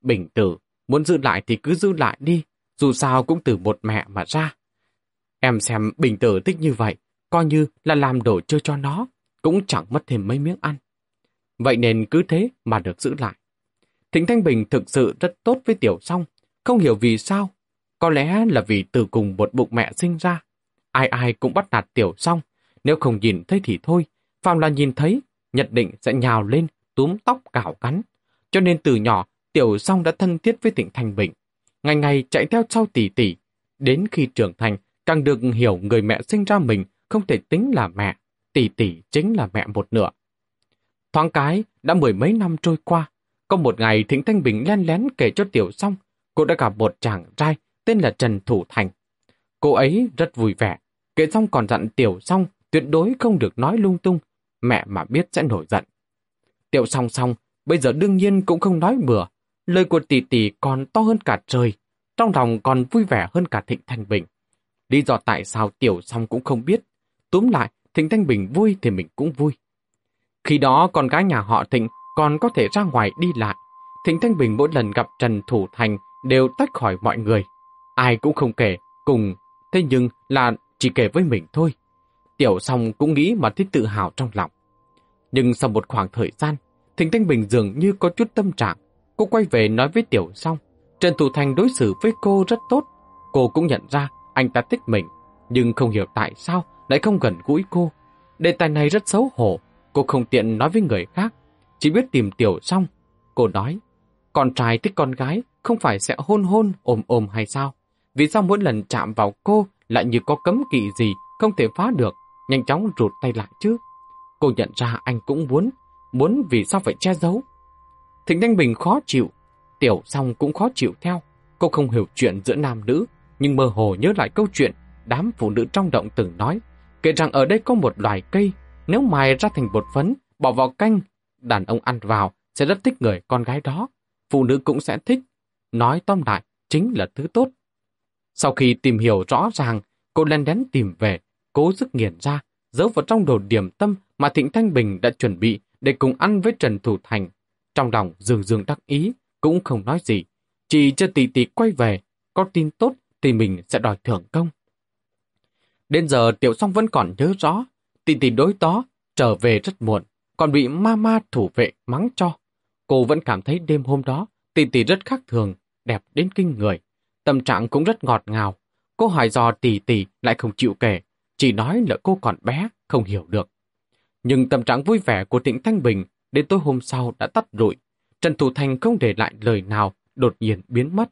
Bình tử, muốn giữ lại thì cứ giữ lại đi, dù sao cũng từ một mẹ mà ra. Em xem Bình tử thích như vậy, coi như là làm đồ chơi cho nó, cũng chẳng mất thêm mấy miếng ăn. Vậy nên cứ thế mà được giữ lại. Thịnh Thanh Bình thực sự rất tốt với Tiểu Song, không hiểu vì sao. Có lẽ là vì từ cùng một bụng mẹ sinh ra. Ai ai cũng bắt nạt Tiểu Song, nếu không nhìn thấy thì thôi, phàm là nhìn thấy nhất định sẽ nhào lên, túm tóc cào cắn. Cho nên từ nhỏ, Tiểu Song đã thân thiết với Thịnh Thành Bình. Ngày ngày chạy theo sau tỷ tỷ. Đến khi trưởng thành, càng được hiểu người mẹ sinh ra mình không thể tính là mẹ. Tỷ tỷ chính là mẹ một nửa. Thoáng cái, đã mười mấy năm trôi qua. Có một ngày Thịnh Thanh Bình len lén kể cho Tiểu Song, cô đã gặp một chàng trai tên là Trần Thủ Thành. Cô ấy rất vui vẻ, kể xong còn dặn Tiểu Song tuyệt đối không được nói lung tung, mẹ mà biết sẽ nổi giận. Tiểu song song, bây giờ đương nhiên cũng không nói bừa. Lời của tỷ tỷ còn to hơn cả trời, trong lòng còn vui vẻ hơn cả Thịnh Thanh Bình. Lý do tại sao tiểu song cũng không biết. Túm lại, Thịnh Thanh Bình vui thì mình cũng vui. Khi đó con gái nhà họ Thịnh còn có thể ra ngoài đi lại. Thịnh Thanh Bình mỗi lần gặp Trần Thủ Thành đều tách khỏi mọi người. Ai cũng không kể, cùng, thế nhưng là chỉ kể với mình thôi. Tiểu song cũng nghĩ mà thích tự hào trong lòng. Nhưng sau một khoảng thời gian, Thịnh Thanh Bình dường như có chút tâm trạng. Cô quay về nói với Tiểu song, Trần Thủ Thành đối xử với cô rất tốt. Cô cũng nhận ra anh ta thích mình, nhưng không hiểu tại sao lại không gần gũi cô. Đề tài này rất xấu hổ, cô không tiện nói với người khác, chỉ biết tìm Tiểu song. Cô nói, con trai thích con gái không phải sẽ hôn hôn ôm ôm hay sao? Vì sao mỗi lần chạm vào cô lại như có cấm kỵ gì không thể phá được, nhanh chóng rụt tay lại chứ. Cô nhận ra anh cũng muốn, muốn vì sao phải che giấu. Thịnh Thanh Bình khó chịu, Tiểu Song cũng khó chịu theo. Cô không hiểu chuyện giữa nam nữ, nhưng mơ hồ nhớ lại câu chuyện đám phụ nữ trong động từng nói, kể rằng ở đây có một loài cây, nếu mài ra thành bột phấn, bỏ vào canh, đàn ông ăn vào sẽ rất thích người con gái đó, phụ nữ cũng sẽ thích. Nói tóm lại, chính là thứ tốt. Sau khi tìm hiểu rõ ràng, cô len lén tìm về, cố sức nghiền ra, giấu vào trong đồ điểm tâm mà Thịnh Thanh Bình đã chuẩn bị để cùng ăn với Trần Thủ Thành. Trong lòng dường dường đắc ý, cũng không nói gì. Chỉ cho tỷ tỷ quay về, có tin tốt thì mình sẽ đòi thưởng công. Đến giờ Tiểu Song vẫn còn nhớ rõ, tỷ tỷ đối đó trở về rất muộn, còn bị ma ma thủ vệ mắng cho. Cô vẫn cảm thấy đêm hôm đó tỷ tỷ rất khác thường, đẹp đến kinh người. Tâm trạng cũng rất ngọt ngào. Cô hỏi dò tỷ tỷ lại không chịu kể, chỉ nói là cô còn bé, không hiểu được. Nhưng tâm trạng vui vẻ của Trịnh Thanh Bình đến tối hôm sau đã tắt rụi. Trần Thủ Thành không để lại lời nào, đột nhiên biến mất.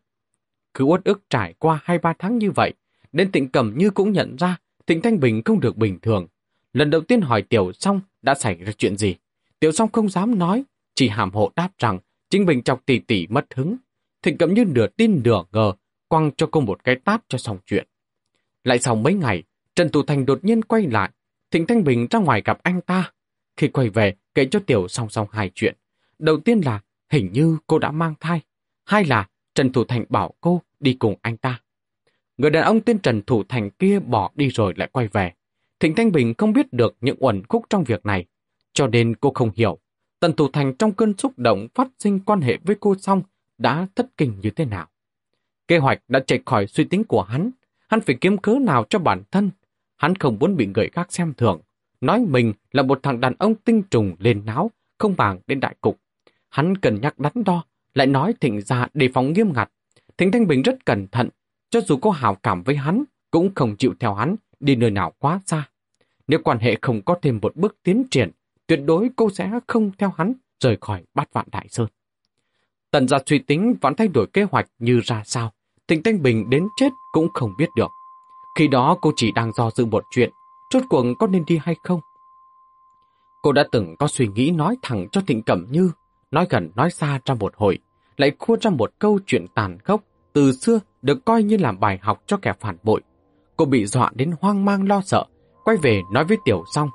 Cứ uất ức trải qua hai ba tháng như vậy, đến Tịnh Cẩm Như cũng nhận ra Trịnh Thanh Bình không được bình thường. Lần đầu tiên hỏi Tiểu Song đã xảy ra chuyện gì. Tiểu Song không dám nói, chỉ hàm hộ đáp rằng chính Bình chọc tỷ tỷ mất hứng. Thịnh Cẩm Như nửa tin nửa ngờ, quăng cho cô một cái tát cho xong chuyện. Lại sau mấy ngày, Trần Thủ Thành đột nhiên quay lại, Thịnh Thanh Bình ra ngoài gặp anh ta. Khi quay về, kể cho Tiểu song song hai chuyện. Đầu tiên là hình như cô đã mang thai. Hai là Trần Thủ Thành bảo cô đi cùng anh ta. Người đàn ông tên Trần Thủ Thành kia bỏ đi rồi lại quay về. Thịnh Thanh Bình không biết được những uẩn khúc trong việc này, cho nên cô không hiểu. Tần Thủ Thành trong cơn xúc động phát sinh quan hệ với cô xong đã thất kinh như thế nào. Kế hoạch đã chạy khỏi suy tính của hắn. Hắn phải kiếm cớ nào cho bản thân. Hắn không muốn bị người khác xem thường. Nói mình là một thằng đàn ông tinh trùng lên náo, không bằng đến đại cục. Hắn cần nhắc đắn đo, lại nói thịnh ra đề phòng nghiêm ngặt. Thịnh Thanh Bình rất cẩn thận, cho dù có hào cảm với hắn, cũng không chịu theo hắn đi nơi nào quá xa. Nếu quan hệ không có thêm một bước tiến triển, tuyệt đối cô sẽ không theo hắn rời khỏi bát vạn đại sơn. Tần ra suy tính vẫn thay đổi kế hoạch như ra sao, Thịnh Thanh Bình đến chết cũng không biết được. Khi đó cô chỉ đang do dự một chuyện, chốt cuộc có nên đi hay không. Cô đã từng có suy nghĩ nói thẳng cho Thịnh Cẩm Như, nói gần nói xa trong một hồi, lại khua ra một câu chuyện tàn khốc, từ xưa được coi như làm bài học cho kẻ phản bội. Cô bị dọa đến hoang mang lo sợ, quay về nói với Tiểu xong.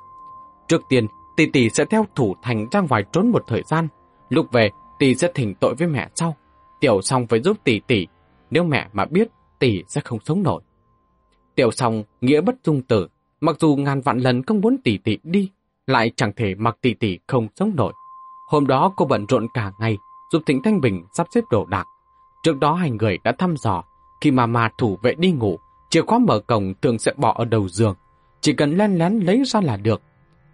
Trước tiên, tỷ tỷ sẽ theo thủ thành ra ngoài trốn một thời gian. Lúc về, tỷ sẽ thỉnh tội với mẹ sau. Tiểu xong phải giúp tỷ tỷ. Nếu mẹ mà biết, tỷ sẽ không sống nổi. Tiểu xong nghĩa bất dung tử. Mặc dù ngàn vạn lần không muốn tỷ tỷ đi, lại chẳng thể mặc tỷ tỷ không sống nổi. Hôm đó cô bận rộn cả ngày, giúp Thịnh Thanh Bình sắp xếp đồ đạc. Trước đó hai người đã thăm dò, khi mà mà thủ vệ đi ngủ, chìa khóa mở cổng thường sẽ bỏ ở đầu giường. Chỉ cần len lén lấy ra là được.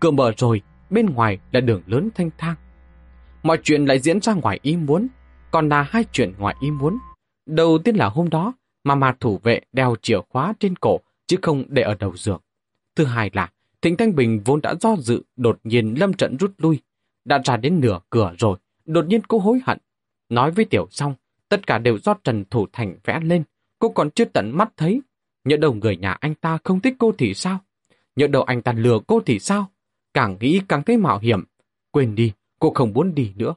Cửa mở rồi, bên ngoài là đường lớn thanh thang. Mọi chuyện lại diễn ra ngoài ý muốn, còn là hai chuyện ngoài ý muốn. Đầu tiên là hôm đó, mà mà thủ vệ đeo chìa khóa trên cổ, chứ không để ở đầu giường. Thứ hai là, Thịnh Thanh Bình vốn đã do dự, đột nhiên lâm trận rút lui. Đã ra đến nửa cửa rồi, đột nhiên cô hối hận. Nói với Tiểu xong, tất cả đều do Trần Thủ Thành vẽ lên, cô còn chưa tận mắt thấy. Nhớ đầu người nhà anh ta không thích cô thì sao? Nhớ đầu anh ta lừa cô thì sao? Càng nghĩ càng thấy mạo hiểm. Quên đi, cô không muốn đi nữa.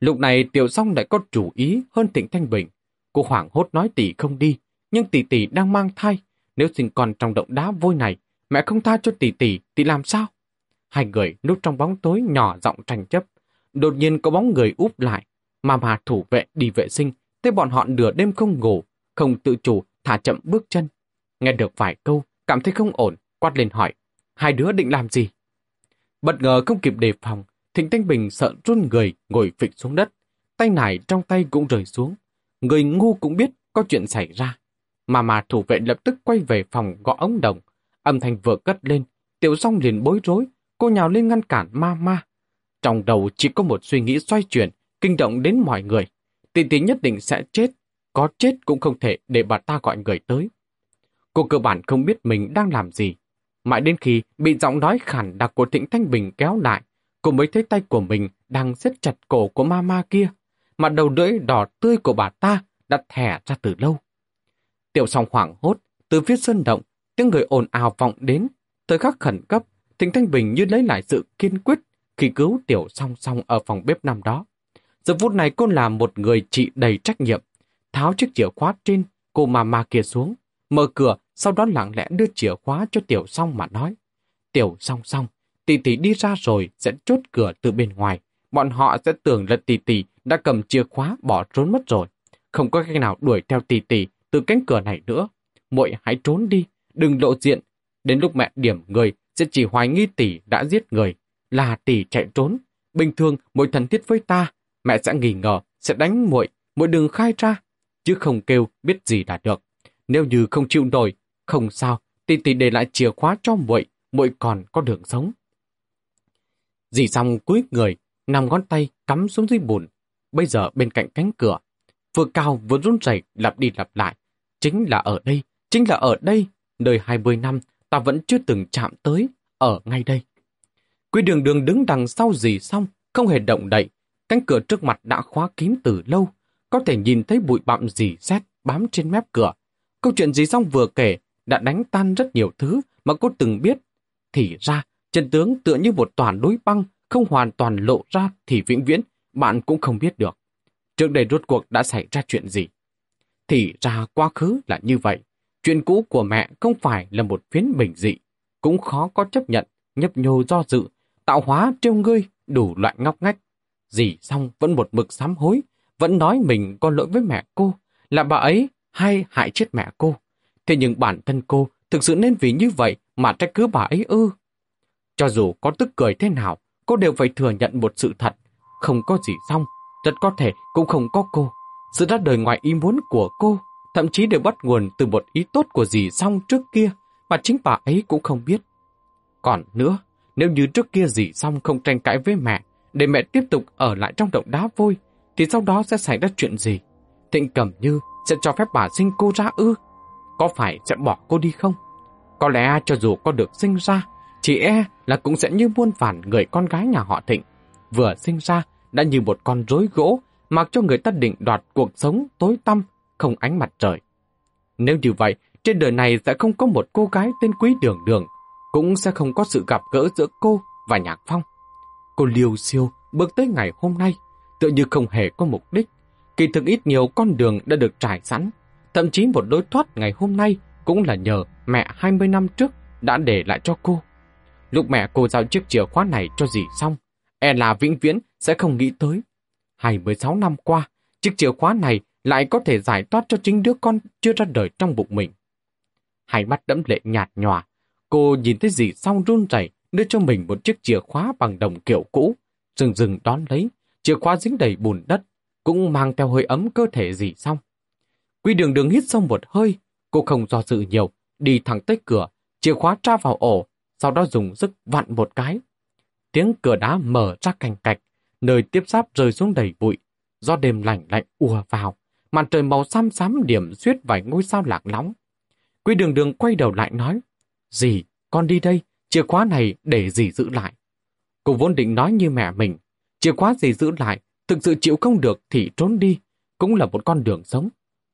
Lúc này Tiểu Song lại có chủ ý hơn Thịnh Thanh Bình. Cô hoảng hốt nói tỷ không đi, nhưng tỷ tỷ đang mang thai. Nếu sinh con trong động đá vôi này, mẹ không tha cho tỷ tỷ tỷ làm sao? Hai người núp trong bóng tối nhỏ giọng tranh chấp. Đột nhiên có bóng người úp lại, mà mà thủ vệ đi vệ sinh, thấy bọn họ nửa đêm không ngủ, không tự chủ, thả chậm bước chân. Nghe được vài câu, cảm thấy không ổn, quát lên hỏi, hai đứa định làm gì? Bất ngờ không kịp đề phòng, Thịnh Thanh Bình sợ run người ngồi phịch xuống đất, tay nải trong tay cũng rời xuống. Người ngu cũng biết có chuyện xảy ra. Mà mà thủ vệ lập tức quay về phòng gõ ống đồng. Âm thanh vừa cất lên, tiểu song liền bối rối, cô nhào lên ngăn cản ma ma. Trong đầu chỉ có một suy nghĩ xoay chuyển, kinh động đến mọi người. Tỷ tỷ nhất định sẽ chết, có chết cũng không thể để bà ta gọi người tới. Cô cơ bản không biết mình đang làm gì. Mãi đến khi bị giọng nói khản đặc của Thịnh Thanh Bình kéo lại, cô mới thấy tay của mình đang siết chặt cổ của mama kia, mà đầu lưỡi đỏ tươi của bà ta đã thẻ ra từ lâu. Tiểu song hoảng hốt, từ phía sân động, tiếng người ồn ào vọng đến. Thời khắc khẩn cấp, Thịnh Thanh Bình như lấy lại sự kiên quyết khi cứu tiểu song song ở phòng bếp năm đó. Giờ phút này cô là một người chị đầy trách nhiệm. tháo chiếc chìa khóa trên cô mà mà kia xuống, mở cửa, sau đó lặng lẽ đưa chìa khóa cho Tiểu Song mà nói. Tiểu Song Song, tỷ tỷ đi ra rồi sẽ chốt cửa từ bên ngoài. Bọn họ sẽ tưởng là tỷ tỷ đã cầm chìa khóa bỏ trốn mất rồi. Không có cách nào đuổi theo tỷ tỷ từ cánh cửa này nữa. Muội hãy trốn đi, đừng lộ diện. Đến lúc mẹ điểm người sẽ chỉ hoài nghi tỷ đã giết người, là tỷ chạy trốn. Bình thường muội thần thiết với ta, mẹ sẽ nghi ngờ, sẽ đánh muội, muội đừng khai ra, chứ không kêu biết gì đã được. Nếu như không chịu nổi, không sao, tỷ tỷ để lại chìa khóa cho muội, muội còn có đường sống. Dì xong cúi người, nằm ngón tay cắm xuống dưới bùn. Bây giờ bên cạnh cánh cửa, vừa cao vừa run rẩy lặp đi lặp lại. Chính là ở đây, chính là ở đây, nơi 20 năm ta vẫn chưa từng chạm tới, ở ngay đây. Quý đường đường đứng đằng sau gì xong, không hề động đậy. Cánh cửa trước mặt đã khóa kín từ lâu, có thể nhìn thấy bụi bặm dì xét bám trên mép cửa. Câu chuyện dì xong vừa kể đã đánh tan rất nhiều thứ mà cô từng biết. Thì ra, chân tướng tựa như một toàn đối băng, không hoàn toàn lộ ra thì vĩnh viễn, bạn cũng không biết được. Trước đây rốt cuộc đã xảy ra chuyện gì? Thì ra quá khứ là như vậy. Chuyện cũ của mẹ không phải là một phiến bình dị, cũng khó có chấp nhận, nhấp nhô do dự, tạo hóa trêu ngươi, đủ loại ngóc ngách. Dì xong vẫn một mực sám hối, vẫn nói mình có lỗi với mẹ cô, là bà ấy hay hại chết mẹ cô. Thế nhưng bản thân cô thực sự nên vì như vậy mà trách cứ bà ấy ư. Cho dù có tức cười thế nào, cô đều phải thừa nhận một sự thật. Không có gì xong, rất có thể cũng không có cô. Sự ra đời ngoài ý muốn của cô, thậm chí đều bắt nguồn từ một ý tốt của dì xong trước kia, mà chính bà ấy cũng không biết. Còn nữa, nếu như trước kia dì xong không tranh cãi với mẹ, để mẹ tiếp tục ở lại trong động đá vôi, thì sau đó sẽ xảy ra chuyện gì? Thịnh Cẩm Như sẽ cho phép bà sinh cô ra ư? Có phải sẽ bỏ cô đi không? Có lẽ cho dù có được sinh ra, chị e là cũng sẽ như muôn vàn người con gái nhà họ Thịnh. Vừa sinh ra đã như một con rối gỗ mặc cho người ta định đoạt cuộc sống tối tăm, không ánh mặt trời. Nếu như vậy, trên đời này sẽ không có một cô gái tên Quý Đường Đường, cũng sẽ không có sự gặp gỡ giữa cô và Nhạc Phong. Cô liều siêu bước tới ngày hôm nay, tựa như không hề có mục đích. Kỳ thực ít nhiều con đường đã được trải sẵn, thậm chí một đối thoát ngày hôm nay cũng là nhờ mẹ 20 năm trước đã để lại cho cô. Lúc mẹ cô giao chiếc chìa khóa này cho dì xong, e là vĩnh viễn sẽ không nghĩ tới. 26 năm qua, chiếc chìa khóa này lại có thể giải thoát cho chính đứa con chưa ra đời trong bụng mình. Hai mắt đẫm lệ nhạt nhòa, cô nhìn thấy gì xong run rẩy đưa cho mình một chiếc chìa khóa bằng đồng kiểu cũ, rừng rừng đón lấy, chìa khóa dính đầy bùn đất, cũng mang theo hơi ấm cơ thể gì xong. Quy đường đường hít xong một hơi, cô không do dự nhiều, đi thẳng tới cửa, chìa khóa tra vào ổ, sau đó dùng sức vặn một cái. Tiếng cửa đá mở ra cành cạch, nơi tiếp giáp rơi xuống đầy bụi. Do đêm lạnh lạnh ùa vào, màn trời màu xám xám điểm xuyết vài ngôi sao lạc nóng. Quy đường đường quay đầu lại nói, Dì, con đi đây, chìa khóa này để dì giữ lại. Cô vốn định nói như mẹ mình, chìa khóa dì giữ lại, thực sự chịu không được thì trốn đi, cũng là một con đường sống.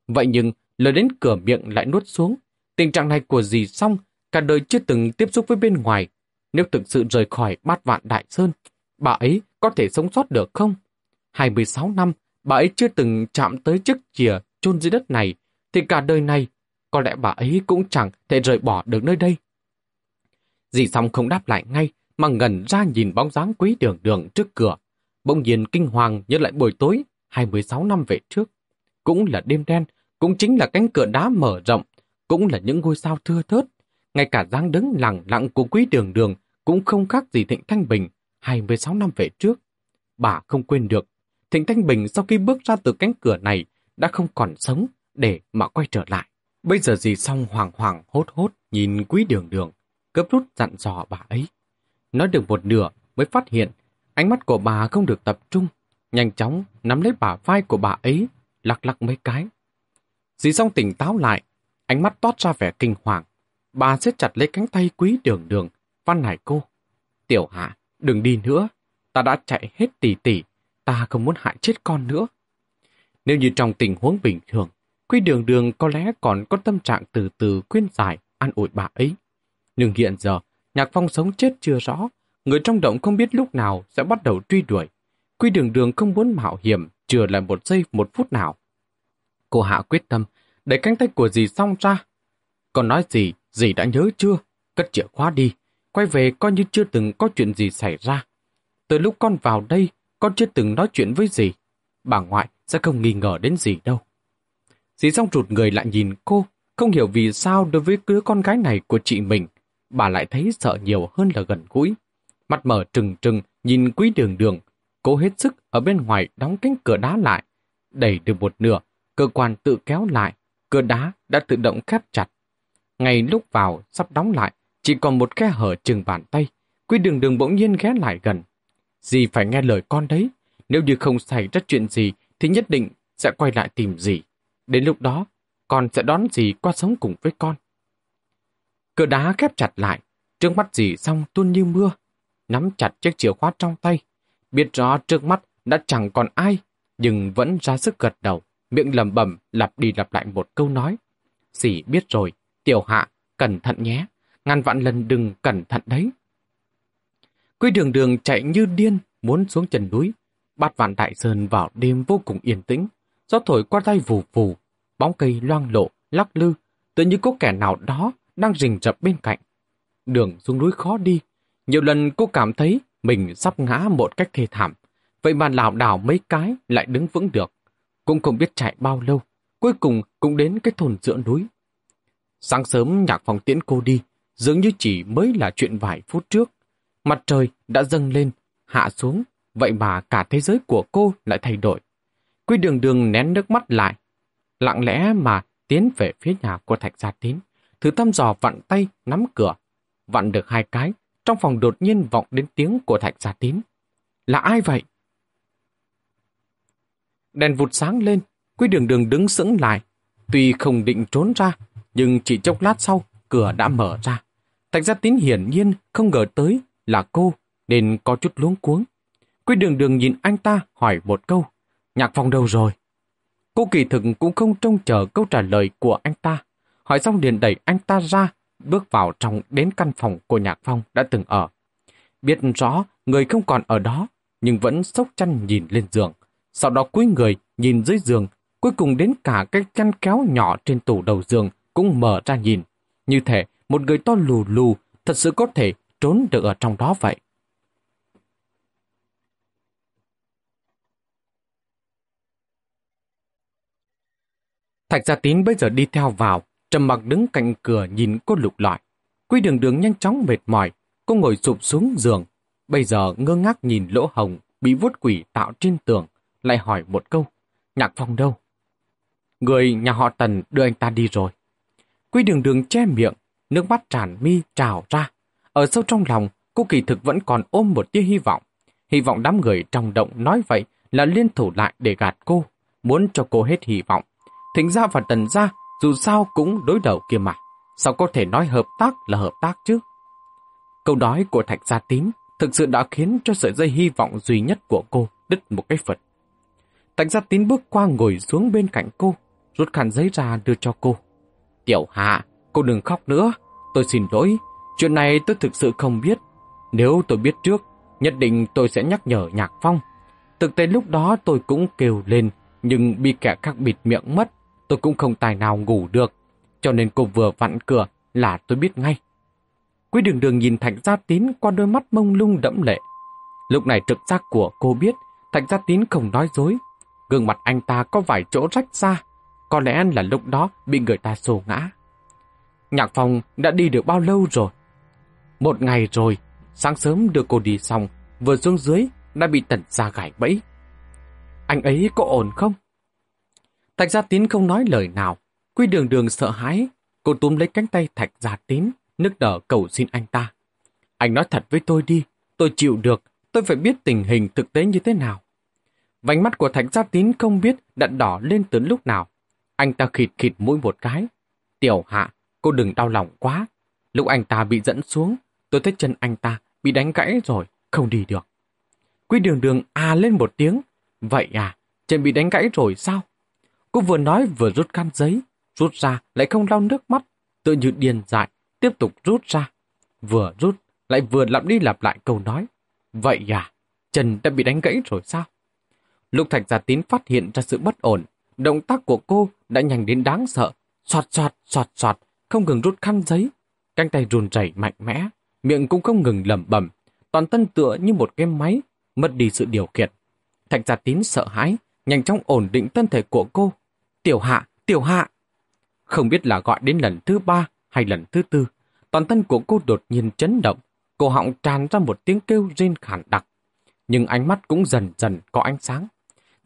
Vậy nhưng, lời đến cửa miệng lại nuốt xuống. Tình trạng này của dì xong, cả đời chưa từng tiếp xúc với bên ngoài. Nếu thực sự rời khỏi bát vạn đại sơn, bà ấy có thể sống sót được không? 26 năm, bà ấy chưa từng chạm tới chiếc chìa chôn dưới đất này, thì cả đời này, có lẽ bà ấy cũng chẳng thể rời bỏ được nơi đây. Dì xong không đáp lại ngay, mà ngẩn ra nhìn bóng dáng quý đường đường trước cửa. Bỗng nhiên kinh hoàng nhớ lại buổi tối 26 năm về trước. Cũng là đêm đen, cũng chính là cánh cửa đá mở rộng, cũng là những ngôi sao thưa thớt. Ngay cả dáng đứng lặng lặng của quý đường đường cũng không khác gì Thịnh Thanh Bình 26 năm về trước. Bà không quên được, Thịnh Thanh Bình sau khi bước ra từ cánh cửa này đã không còn sống để mà quay trở lại. Bây giờ gì xong hoàng hoàng hốt hốt nhìn quý đường đường, cấp rút dặn dò bà ấy. Nói được một nửa mới phát hiện ánh mắt của bà không được tập trung, nhanh chóng nắm lấy bả vai của bà ấy, lắc lắc mấy cái. Dì xong tỉnh táo lại, ánh mắt toát ra vẻ kinh hoàng. Bà siết chặt lấy cánh tay quý đường đường, văn hải cô. Tiểu hạ, đừng đi nữa, ta đã chạy hết tỷ tỷ, ta không muốn hại chết con nữa. Nếu như trong tình huống bình thường, quy đường đường có lẽ còn có tâm trạng từ từ khuyên giải, an ủi bà ấy. Nhưng hiện giờ, Nhạc Phong sống chết chưa rõ, người trong động không biết lúc nào sẽ bắt đầu truy đuổi. Quy đường đường không muốn mạo hiểm, chừa lại một giây một phút nào. Cô Hạ quyết tâm, đẩy cánh tay của dì xong ra. Còn nói gì, dì đã nhớ chưa? Cất chìa khóa đi, quay về coi như chưa từng có chuyện gì xảy ra. Từ lúc con vào đây, con chưa từng nói chuyện với dì. Bà ngoại sẽ không nghi ngờ đến gì đâu. Dì xong rụt người lại nhìn cô, không hiểu vì sao đối với đứa con gái này của chị mình, bà lại thấy sợ nhiều hơn là gần gũi. Mặt mở trừng trừng, nhìn quý đường đường, cố hết sức ở bên ngoài đóng cánh cửa đá lại. Đẩy được một nửa, cơ quan tự kéo lại, cửa đá đã tự động khép chặt. Ngay lúc vào, sắp đóng lại, chỉ còn một khe hở chừng bàn tay. quy đường đường bỗng nhiên ghé lại gần. Dì phải nghe lời con đấy. Nếu như không xảy ra chuyện gì, thì nhất định sẽ quay lại tìm dì. Đến lúc đó, con sẽ đón dì qua sống cùng với con. Cửa đá khép chặt lại, trước mắt dì xong tuôn như mưa. Nắm chặt chiếc chìa khóa trong tay. Biết rõ trước mắt đã chẳng còn ai, nhưng vẫn ra sức gật đầu, miệng lầm bẩm lặp đi lặp lại một câu nói. Dì biết rồi, tiểu hạ, cẩn thận nhé, ngàn vạn lần đừng cẩn thận đấy. Quy đường đường chạy như điên, muốn xuống chân núi. Bát vạn đại sơn vào đêm vô cùng yên tĩnh, gió thổi qua tay vù vù, bóng cây loang lộ, lắc lư, tự như có kẻ nào đó đang rình rập bên cạnh. Đường xuống núi khó đi, nhiều lần cô cảm thấy mình sắp ngã một cách thê thảm, vậy mà lảo đảo mấy cái lại đứng vững được. Cũng không biết chạy bao lâu, cuối cùng cũng đến cái thôn giữa núi. Sáng sớm nhạc phòng tiễn cô đi, dường như chỉ mới là chuyện vài phút trước. Mặt trời đã dâng lên, hạ xuống, vậy mà cả thế giới của cô lại thay đổi. Quy đường đường nén nước mắt lại, lặng lẽ mà tiến về phía nhà của Thạch Gia Tín, thử thăm dò vặn tay nắm cửa. Vặn được hai cái, trong phòng đột nhiên vọng đến tiếng của Thạch Gia Tín. Là ai vậy? Đèn vụt sáng lên, Quy đường đường đứng sững lại. Tuy không định trốn ra, nhưng chỉ chốc lát sau, cửa đã mở ra. Thạch Gia Tín hiển nhiên không ngờ tới là cô, nên có chút luống cuống. Quy đường đường nhìn anh ta hỏi một câu, nhạc phòng đâu rồi? Cô kỳ thực cũng không trông chờ câu trả lời của anh ta. Hỏi xong liền đẩy anh ta ra, bước vào trong đến căn phòng của Nhạc Phong đã từng ở. Biết rõ người không còn ở đó, nhưng vẫn sốc chăn nhìn lên giường. Sau đó cúi người nhìn dưới giường, cuối cùng đến cả cái chăn kéo nhỏ trên tủ đầu giường cũng mở ra nhìn. Như thể một người to lù lù thật sự có thể trốn được ở trong đó vậy. Thạch Gia Tín bây giờ đi theo vào, trầm mặc đứng cạnh cửa nhìn cô lục lọi. Quy đường đường nhanh chóng mệt mỏi, cô ngồi sụp xuống giường. Bây giờ ngơ ngác nhìn lỗ hồng bị vuốt quỷ tạo trên tường, lại hỏi một câu, nhạc phong đâu? Người nhà họ Tần đưa anh ta đi rồi. Quy đường đường che miệng, nước mắt tràn mi trào ra. Ở sâu trong lòng, cô kỳ thực vẫn còn ôm một tia hy vọng. Hy vọng đám người trong động nói vậy là liên thủ lại để gạt cô, muốn cho cô hết hy vọng. Thịnh gia và tần gia dù sao cũng đối đầu kia mà. Sao có thể nói hợp tác là hợp tác chứ? Câu nói của Thạch Gia tím thực sự đã khiến cho sợi dây hy vọng duy nhất của cô đứt một cái phật. Thạch Gia Tín bước qua ngồi xuống bên cạnh cô, rút khăn giấy ra đưa cho cô. Tiểu Hạ, cô đừng khóc nữa. Tôi xin lỗi, chuyện này tôi thực sự không biết. Nếu tôi biết trước, nhất định tôi sẽ nhắc nhở Nhạc Phong. Thực tế lúc đó tôi cũng kêu lên, nhưng bị kẻ khác bịt miệng mất tôi cũng không tài nào ngủ được, cho nên cô vừa vặn cửa là tôi biết ngay. Quý đường đường nhìn Thạch Gia Tín qua đôi mắt mông lung đẫm lệ. Lúc này trực giác của cô biết Thạch Gia Tín không nói dối. Gương mặt anh ta có vài chỗ rách ra, có lẽ là lúc đó bị người ta xô ngã. Nhạc phong đã đi được bao lâu rồi? Một ngày rồi, sáng sớm đưa cô đi xong, vừa xuống dưới đã bị tẩn ra gãi bẫy. Anh ấy có ổn không? Thạch Gia Tín không nói lời nào. Quy đường đường sợ hãi. Cô túm lấy cánh tay Thạch Gia Tín, nức nở cầu xin anh ta. Anh nói thật với tôi đi. Tôi chịu được. Tôi phải biết tình hình thực tế như thế nào. Vành mắt của Thạch Gia Tín không biết đã đỏ lên từ lúc nào. Anh ta khịt khịt mũi một cái. Tiểu hạ, cô đừng đau lòng quá. Lúc anh ta bị dẫn xuống, tôi thấy chân anh ta bị đánh gãy rồi, không đi được. Quý đường đường à lên một tiếng. Vậy à, chân bị đánh gãy rồi sao? Cô vừa nói vừa rút khăn giấy, rút ra lại không lau nước mắt, tự như điên dại, tiếp tục rút ra. Vừa rút, lại vừa lặp đi lặp lại câu nói. Vậy à, Trần đã bị đánh gãy rồi sao? Lục Thạch Giả Tín phát hiện ra sự bất ổn, động tác của cô đã nhanh đến đáng sợ. Xoạt xoạt, xoạt xoạt, không ngừng rút khăn giấy. Cánh tay run rẩy mạnh mẽ, miệng cũng không ngừng lẩm bẩm. Toàn thân tựa như một cái máy, mất đi sự điều khiển. Thạch gia tín sợ hãi, nhanh chóng ổn định thân thể của cô. Tiểu hạ, tiểu hạ. Không biết là gọi đến lần thứ ba hay lần thứ tư, toàn thân của cô đột nhiên chấn động, cổ họng tràn ra một tiếng kêu rên khản đặc. Nhưng ánh mắt cũng dần dần có ánh sáng.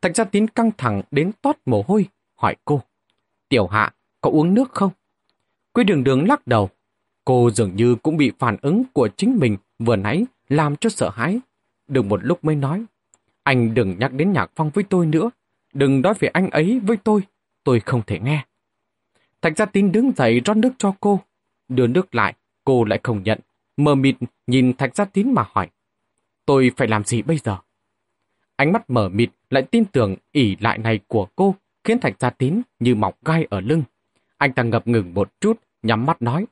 Thạch gia tín căng thẳng đến toát mồ hôi, hỏi cô. Tiểu hạ, có uống nước không? Quý đường đường lắc đầu. Cô dường như cũng bị phản ứng của chính mình vừa nãy làm cho sợ hãi. Được một lúc mới nói. Anh đừng nhắc đến nhạc phong với tôi nữa. Đừng nói về anh ấy với tôi. Tôi không thể nghe. Thạch gia tín đứng dậy rót nước cho cô. Đưa nước lại, cô lại không nhận. Mờ mịt nhìn thạch gia tín mà hỏi. Tôi phải làm gì bây giờ? Ánh mắt mở mịt lại tin tưởng ỉ lại này của cô khiến thạch gia tín như mọc gai ở lưng. Anh ta ngập ngừng một chút, nhắm mắt nói.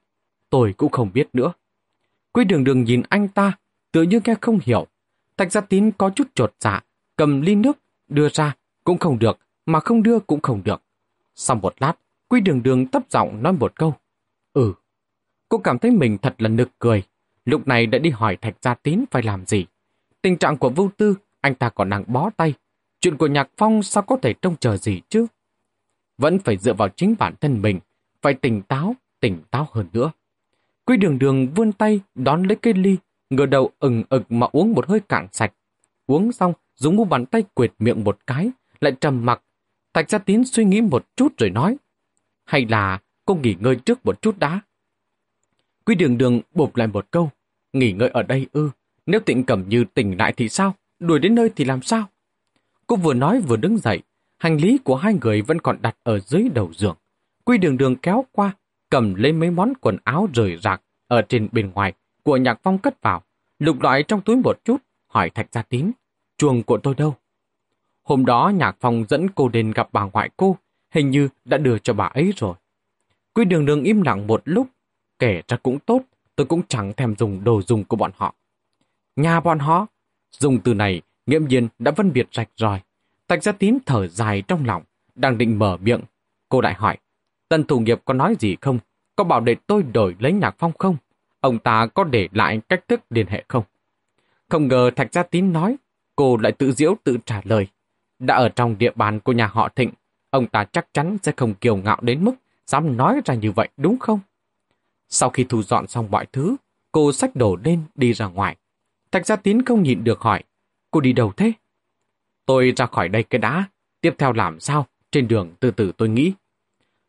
Tôi cũng không biết nữa. Quý đường đường nhìn anh ta, tự như nghe không hiểu. Thạch gia tín có chút trột dạ, cầm ly nước, đưa ra, cũng không được, mà không đưa cũng không được. Sau một lát, Quy đường đường tấp giọng nói một câu. Ừ. Cô cảm thấy mình thật là nực cười. Lúc này đã đi hỏi Thạch Gia Tín phải làm gì. Tình trạng của Vưu Tư, anh ta còn đang bó tay. Chuyện của Nhạc Phong sao có thể trông chờ gì chứ? Vẫn phải dựa vào chính bản thân mình, phải tỉnh táo, tỉnh táo hơn nữa. Quy đường đường vươn tay đón lấy cây ly, ngửa đầu ừng ực mà uống một hơi cạn sạch. Uống xong, dùng mu bàn tay quệt miệng một cái, lại trầm mặc. Thạch Gia Tín suy nghĩ một chút rồi nói. Hay là cô nghỉ ngơi trước một chút đã? Quy đường đường bộp lại một câu. Nghỉ ngơi ở đây ư. Nếu tịnh cẩm như tỉnh lại thì sao? Đuổi đến nơi thì làm sao? Cô vừa nói vừa đứng dậy. Hành lý của hai người vẫn còn đặt ở dưới đầu giường. Quy đường đường kéo qua, cầm lấy mấy món quần áo rời rạc ở trên bên ngoài của nhạc phong cất vào. Lục loại trong túi một chút, hỏi thạch gia tín. Chuồng của tôi đâu? Hôm đó nhạc phong dẫn cô đến gặp bà ngoại cô, hình như đã đưa cho bà ấy rồi. Quy đường đường im lặng một lúc, kể ra cũng tốt, tôi cũng chẳng thèm dùng đồ dùng của bọn họ. Nhà bọn họ, dùng từ này, nghiễm nhiên đã phân biệt rạch ròi. Thạch gia tín thở dài trong lòng, đang định mở miệng. Cô đại hỏi, tân thủ nghiệp có nói gì không? Có bảo để tôi đổi lấy nhạc phong không? Ông ta có để lại cách thức liên hệ không? Không ngờ Thạch Gia Tín nói, cô lại tự diễu tự trả lời. Đã ở trong địa bàn của nhà họ Thịnh, ông ta chắc chắn sẽ không kiêu ngạo đến mức dám nói ra như vậy đúng không? Sau khi thu dọn xong mọi thứ, cô xách đồ lên đi ra ngoài. Thạch Gia Tín không nhịn được hỏi, cô đi đâu thế? Tôi ra khỏi đây cái đã, tiếp theo làm sao? Trên đường từ từ tôi nghĩ.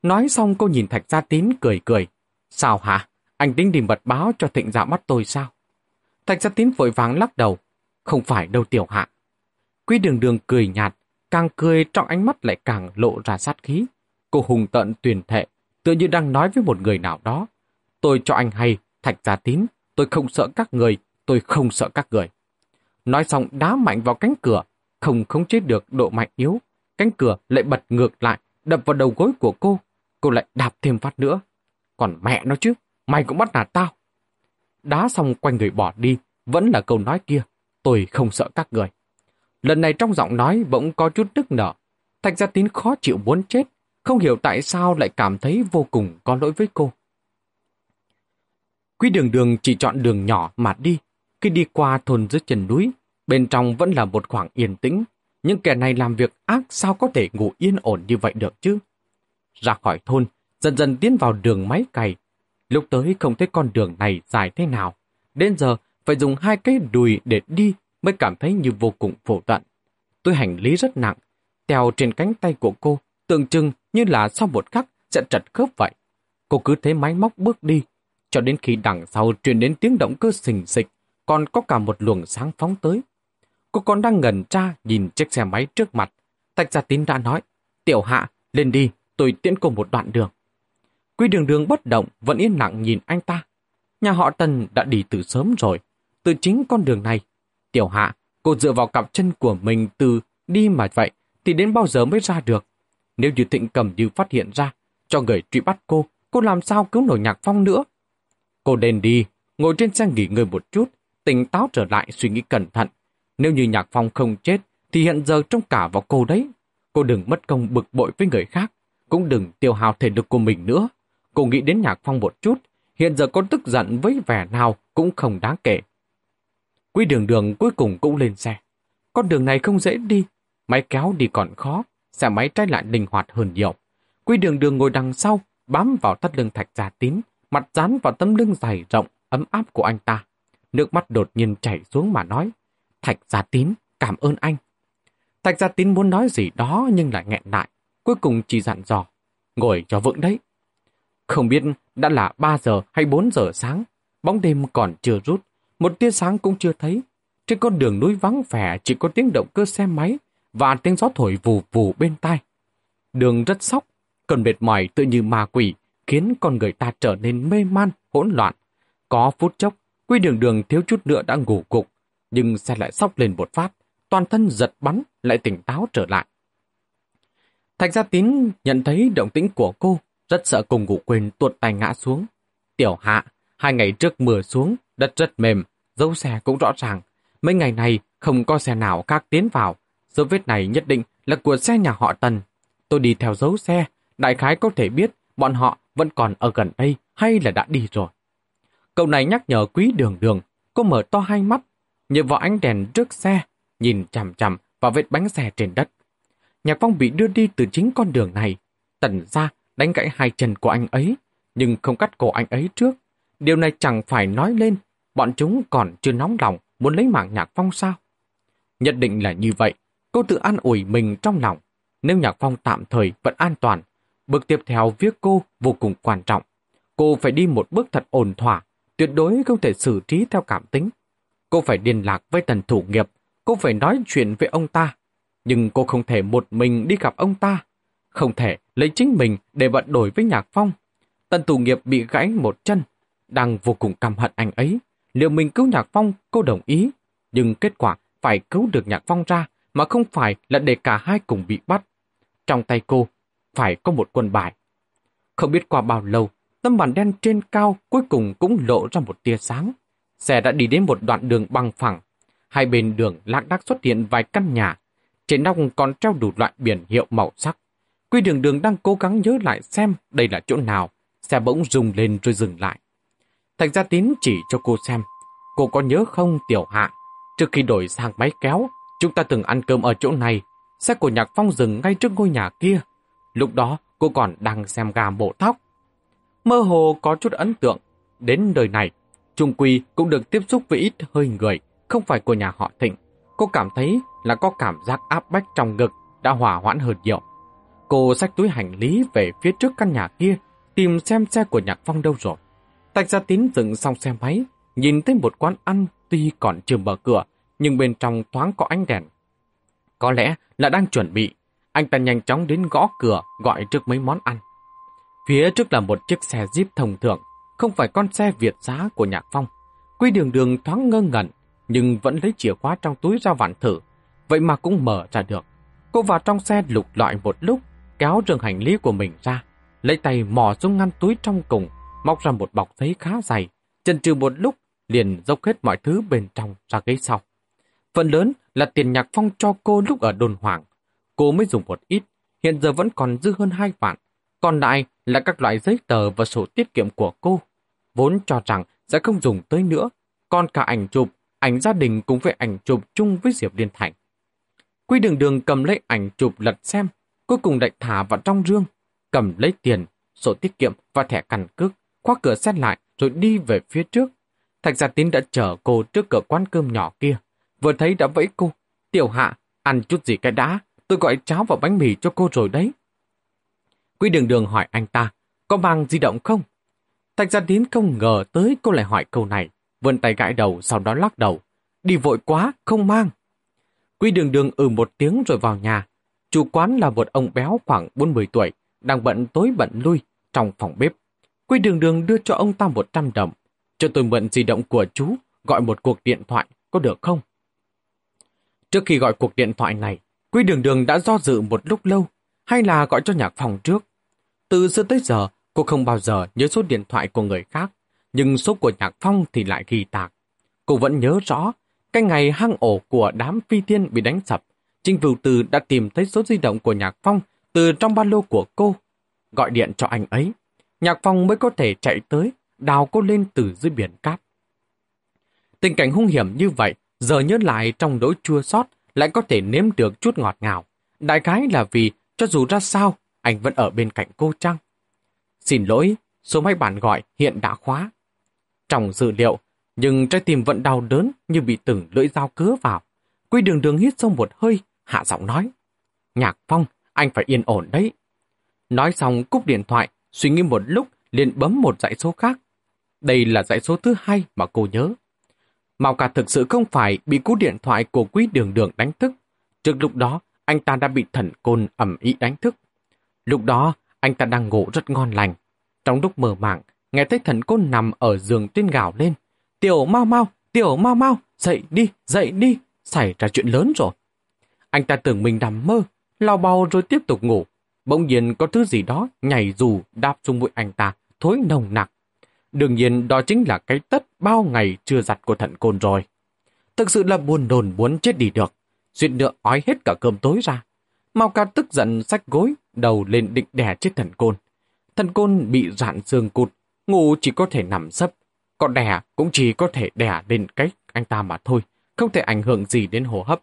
Nói xong cô nhìn Thạch Gia Tín cười cười. Sao hả? Anh tính đi mật báo cho thịnh giả bắt tôi sao? Thạch Gia Tín vội vàng lắc đầu. Không phải đâu tiểu hạ. Quý đường đường cười nhạt, Càng cười trong ánh mắt lại càng lộ ra sát khí. Cô hùng tận tuyền thệ, tự như đang nói với một người nào đó. Tôi cho anh hay, thạch gia tín, tôi không sợ các người, tôi không sợ các người. Nói xong đá mạnh vào cánh cửa, không khống chế được độ mạnh yếu. Cánh cửa lại bật ngược lại, đập vào đầu gối của cô. Cô lại đạp thêm phát nữa. Còn mẹ nó chứ, mày cũng bắt nạt tao. Đá xong quanh người bỏ đi, vẫn là câu nói kia. Tôi không sợ các người. Lần này trong giọng nói bỗng có chút tức nở. Thạch Gia Tín khó chịu muốn chết, không hiểu tại sao lại cảm thấy vô cùng có lỗi với cô. Quý đường đường chỉ chọn đường nhỏ mà đi. Khi đi qua thôn dưới chân núi, bên trong vẫn là một khoảng yên tĩnh. Những kẻ này làm việc ác sao có thể ngủ yên ổn như vậy được chứ? Ra khỏi thôn, dần dần tiến vào đường máy cày. Lúc tới không thấy con đường này dài thế nào. Đến giờ phải dùng hai cái đùi để đi mới cảm thấy như vô cùng phổ tận. Tôi hành lý rất nặng, treo trên cánh tay của cô, tượng trưng như là sau một khắc sẽ trật khớp vậy. Cô cứ thế máy móc bước đi, cho đến khi đằng sau truyền đến tiếng động cơ sình sịch còn có cả một luồng sáng phóng tới. Cô còn đang ngẩn ra nhìn chiếc xe máy trước mặt. Tạch gia tín đã nói, tiểu hạ, lên đi, tôi tiễn cô một đoạn đường. Quy đường đường bất động, vẫn yên lặng nhìn anh ta. Nhà họ Tần đã đi từ sớm rồi. Từ chính con đường này, Tiểu hạ, cô dựa vào cặp chân của mình từ đi mà vậy, thì đến bao giờ mới ra được? Nếu như thịnh cầm như phát hiện ra, cho người truy bắt cô, cô làm sao cứu nổi nhạc phong nữa? Cô đền đi, ngồi trên xe nghỉ ngơi một chút, tỉnh táo trở lại suy nghĩ cẩn thận. Nếu như nhạc phong không chết, thì hiện giờ trông cả vào cô đấy. cô đừng mất công bực bội với người khác, cũng đừng tiêu hao thể lực của mình nữa. Cô nghĩ đến nhạc phong một chút, hiện giờ con tức giận với vẻ nào cũng không đáng kể. Quý đường đường cuối cùng cũng lên xe. Con đường này không dễ đi, máy kéo đi còn khó, xe máy trái lại linh hoạt hơn nhiều. Quý đường đường ngồi đằng sau, bám vào thắt lưng thạch già tín, mặt dán vào tấm lưng dày rộng, ấm áp của anh ta. Nước mắt đột nhiên chảy xuống mà nói, Thạch gia tín, cảm ơn anh. Thạch gia tín muốn nói gì đó nhưng lại nghẹn lại, cuối cùng chỉ dặn dò, ngồi cho vững đấy. Không biết đã là 3 giờ hay 4 giờ sáng, bóng đêm còn chưa rút, một tia sáng cũng chưa thấy. Trên con đường núi vắng vẻ chỉ có tiếng động cơ xe máy và tiếng gió thổi vù vù bên tai. Đường rất sóc, cơn mệt mỏi tự như ma quỷ, khiến con người ta trở nên mê man, hỗn loạn. Có phút chốc, quy đường đường thiếu chút nữa đã ngủ cục, nhưng xe lại sóc lên một phát, toàn thân giật bắn, lại tỉnh táo trở lại. Thạch Gia Tín nhận thấy động tĩnh của cô, rất sợ cùng ngủ quên tuột tay ngã xuống. Tiểu hạ, hai ngày trước mưa xuống, đất rất mềm, dấu xe cũng rõ ràng. Mấy ngày này không có xe nào khác tiến vào, dấu vết này nhất định là của xe nhà họ Tần. Tôi đi theo dấu xe, đại khái có thể biết bọn họ vẫn còn ở gần đây hay là đã đi rồi. Cậu này nhắc nhở quý đường đường, cô mở to hai mắt, nhờ vào ánh đèn trước xe, nhìn chằm chằm vào vết bánh xe trên đất. Nhạc Phong bị đưa đi từ chính con đường này, tần ra đánh gãy hai chân của anh ấy, nhưng không cắt cổ anh ấy trước. Điều này chẳng phải nói lên, bọn chúng còn chưa nóng lòng muốn lấy mạng Nhạc Phong sao? Nhất định là như vậy, cô tự an ủi mình trong lòng. Nếu Nhạc Phong tạm thời vẫn an toàn, bước tiếp theo viết cô vô cùng quan trọng. Cô phải đi một bước thật ổn thỏa, tuyệt đối không thể xử trí theo cảm tính. Cô phải liên lạc với tần thủ nghiệp, cô phải nói chuyện với ông ta. Nhưng cô không thể một mình đi gặp ông ta. Không thể lấy chính mình để vận đổi với Nhạc Phong. Tần thủ nghiệp bị gãy một chân, đang vô cùng căm hận anh ấy. Liệu mình cứu Nhạc Phong, cô đồng ý. Nhưng kết quả phải cứu được Nhạc Phong ra, mà không phải là để cả hai cùng bị bắt. Trong tay cô, phải có một quân bài. Không biết qua bao lâu, tấm bản đen trên cao cuối cùng cũng lộ ra một tia sáng. Xe đã đi đến một đoạn đường bằng phẳng. Hai bên đường lạc đác xuất hiện vài căn nhà. Trên nóc còn treo đủ loại biển hiệu màu sắc. Quy đường đường đang cố gắng nhớ lại xem đây là chỗ nào. Xe bỗng rung lên rồi dừng lại. Thạch gia tín chỉ cho cô xem. Cô có nhớ không tiểu hạ? Trước khi đổi sang máy kéo, chúng ta từng ăn cơm ở chỗ này. Xe của nhạc phong dừng ngay trước ngôi nhà kia. Lúc đó cô còn đang xem gà bộ tóc. Mơ hồ có chút ấn tượng. Đến đời này, Trung Quy cũng được tiếp xúc với ít hơi người, không phải của nhà họ Thịnh. Cô cảm thấy là có cảm giác áp bách trong ngực, đã hỏa hoãn hơn nhiều. Cô xách túi hành lý về phía trước căn nhà kia, tìm xem xe của Nhạc Phong đâu rồi. Tạch gia tín dựng xong xe máy, nhìn thấy một quán ăn tuy còn chưa mở cửa, nhưng bên trong thoáng có ánh đèn. Có lẽ là đang chuẩn bị, anh ta nhanh chóng đến gõ cửa gọi trước mấy món ăn. Phía trước là một chiếc xe Jeep thông thường, không phải con xe Việt giá của Nhạc Phong. Quy đường đường thoáng ngơ ngẩn, nhưng vẫn lấy chìa khóa trong túi ra vặn thử, vậy mà cũng mở ra được. Cô vào trong xe lục loại một lúc, kéo rừng hành lý của mình ra, lấy tay mò xuống ngăn túi trong cùng, móc ra một bọc giấy khá dày, chần chừ một lúc, liền dốc hết mọi thứ bên trong ra ghế sau. Phần lớn là tiền Nhạc Phong cho cô lúc ở đồn hoàng. Cô mới dùng một ít, hiện giờ vẫn còn dư hơn hai vạn. Còn lại là các loại giấy tờ và sổ tiết kiệm của cô. Vốn cho rằng sẽ không dùng tới nữa, còn cả ảnh chụp, ảnh gia đình cũng phải ảnh chụp chung với Diệp Liên Thành. Quy đường đường cầm lấy ảnh chụp lật xem, cuối cùng lại thả vào trong rương, cầm lấy tiền, sổ tiết kiệm và thẻ căn cước, khóa cửa xét lại rồi đi về phía trước. Thạch Gia Tín đã chở cô trước cửa quán cơm nhỏ kia, vừa thấy đã vẫy cô. Tiểu hạ, ăn chút gì cái đã, tôi gọi cháo và bánh mì cho cô rồi đấy. Quy đường đường hỏi anh ta, có mang di động không? Thạch gia tín không ngờ tới cô lại hỏi câu này, vươn tay gãi đầu sau đó lắc đầu. Đi vội quá, không mang. quy đường đường ừ một tiếng rồi vào nhà. Chủ quán là một ông béo khoảng 40 tuổi, đang bận tối bận lui trong phòng bếp. quy đường đường đưa cho ông ta 100 đồng. Cho tôi mượn di động của chú, gọi một cuộc điện thoại, có được không? Trước khi gọi cuộc điện thoại này, quy đường đường đã do dự một lúc lâu, hay là gọi cho nhạc phòng trước. Từ xưa tới giờ, cô không bao giờ nhớ số điện thoại của người khác, nhưng số của nhạc phong thì lại ghi tạc. Cô vẫn nhớ rõ, cái ngày hang ổ của đám phi thiên bị đánh sập, Trinh Vưu Từ đã tìm thấy số di động của Nhạc Phong từ trong ba lô của cô. Gọi điện cho anh ấy. Nhạc Phong mới có thể chạy tới, đào cô lên từ dưới biển cát. Tình cảnh hung hiểm như vậy, giờ nhớ lại trong nỗi chua xót lại có thể nếm được chút ngọt ngào. Đại khái là vì, cho dù ra sao, anh vẫn ở bên cạnh cô chăng Xin lỗi, số máy bản gọi hiện đã khóa. Trong dữ liệu, nhưng trái tim vẫn đau đớn như bị từng lưỡi dao cứa vào. Quy đường đường hít sâu một hơi, hạ giọng nói. Nhạc Phong, anh phải yên ổn đấy. Nói xong cúp điện thoại, suy nghĩ một lúc liền bấm một dãy số khác. Đây là dãy số thứ hai mà cô nhớ. màu cả thực sự không phải bị cú điện thoại của quý đường đường đánh thức. Trước lúc đó, anh ta đã bị thần côn ẩm ý đánh thức. Lúc đó, anh ta đang ngủ rất ngon lành. Trong lúc mờ màng, nghe thấy thần côn nằm ở giường tuyên gạo lên. Tiểu mau mau, tiểu mau mau, dậy đi, dậy đi, xảy ra chuyện lớn rồi. Anh ta tưởng mình nằm mơ, lao bao rồi tiếp tục ngủ. Bỗng nhiên có thứ gì đó nhảy dù đạp xuống mũi anh ta, thối nồng nặc. Đương nhiên đó chính là cái tất bao ngày chưa giặt của thận côn rồi. Thực sự là buồn đồn muốn chết đi được. Duyên nữa ói hết cả cơm tối ra. Mao ca tức giận sách gối, đầu lên định đè chết thần côn. Thần côn bị rạn xương cụt, ngủ chỉ có thể nằm sấp. Còn đè cũng chỉ có thể đè lên cách anh ta mà thôi, không thể ảnh hưởng gì đến hô hấp.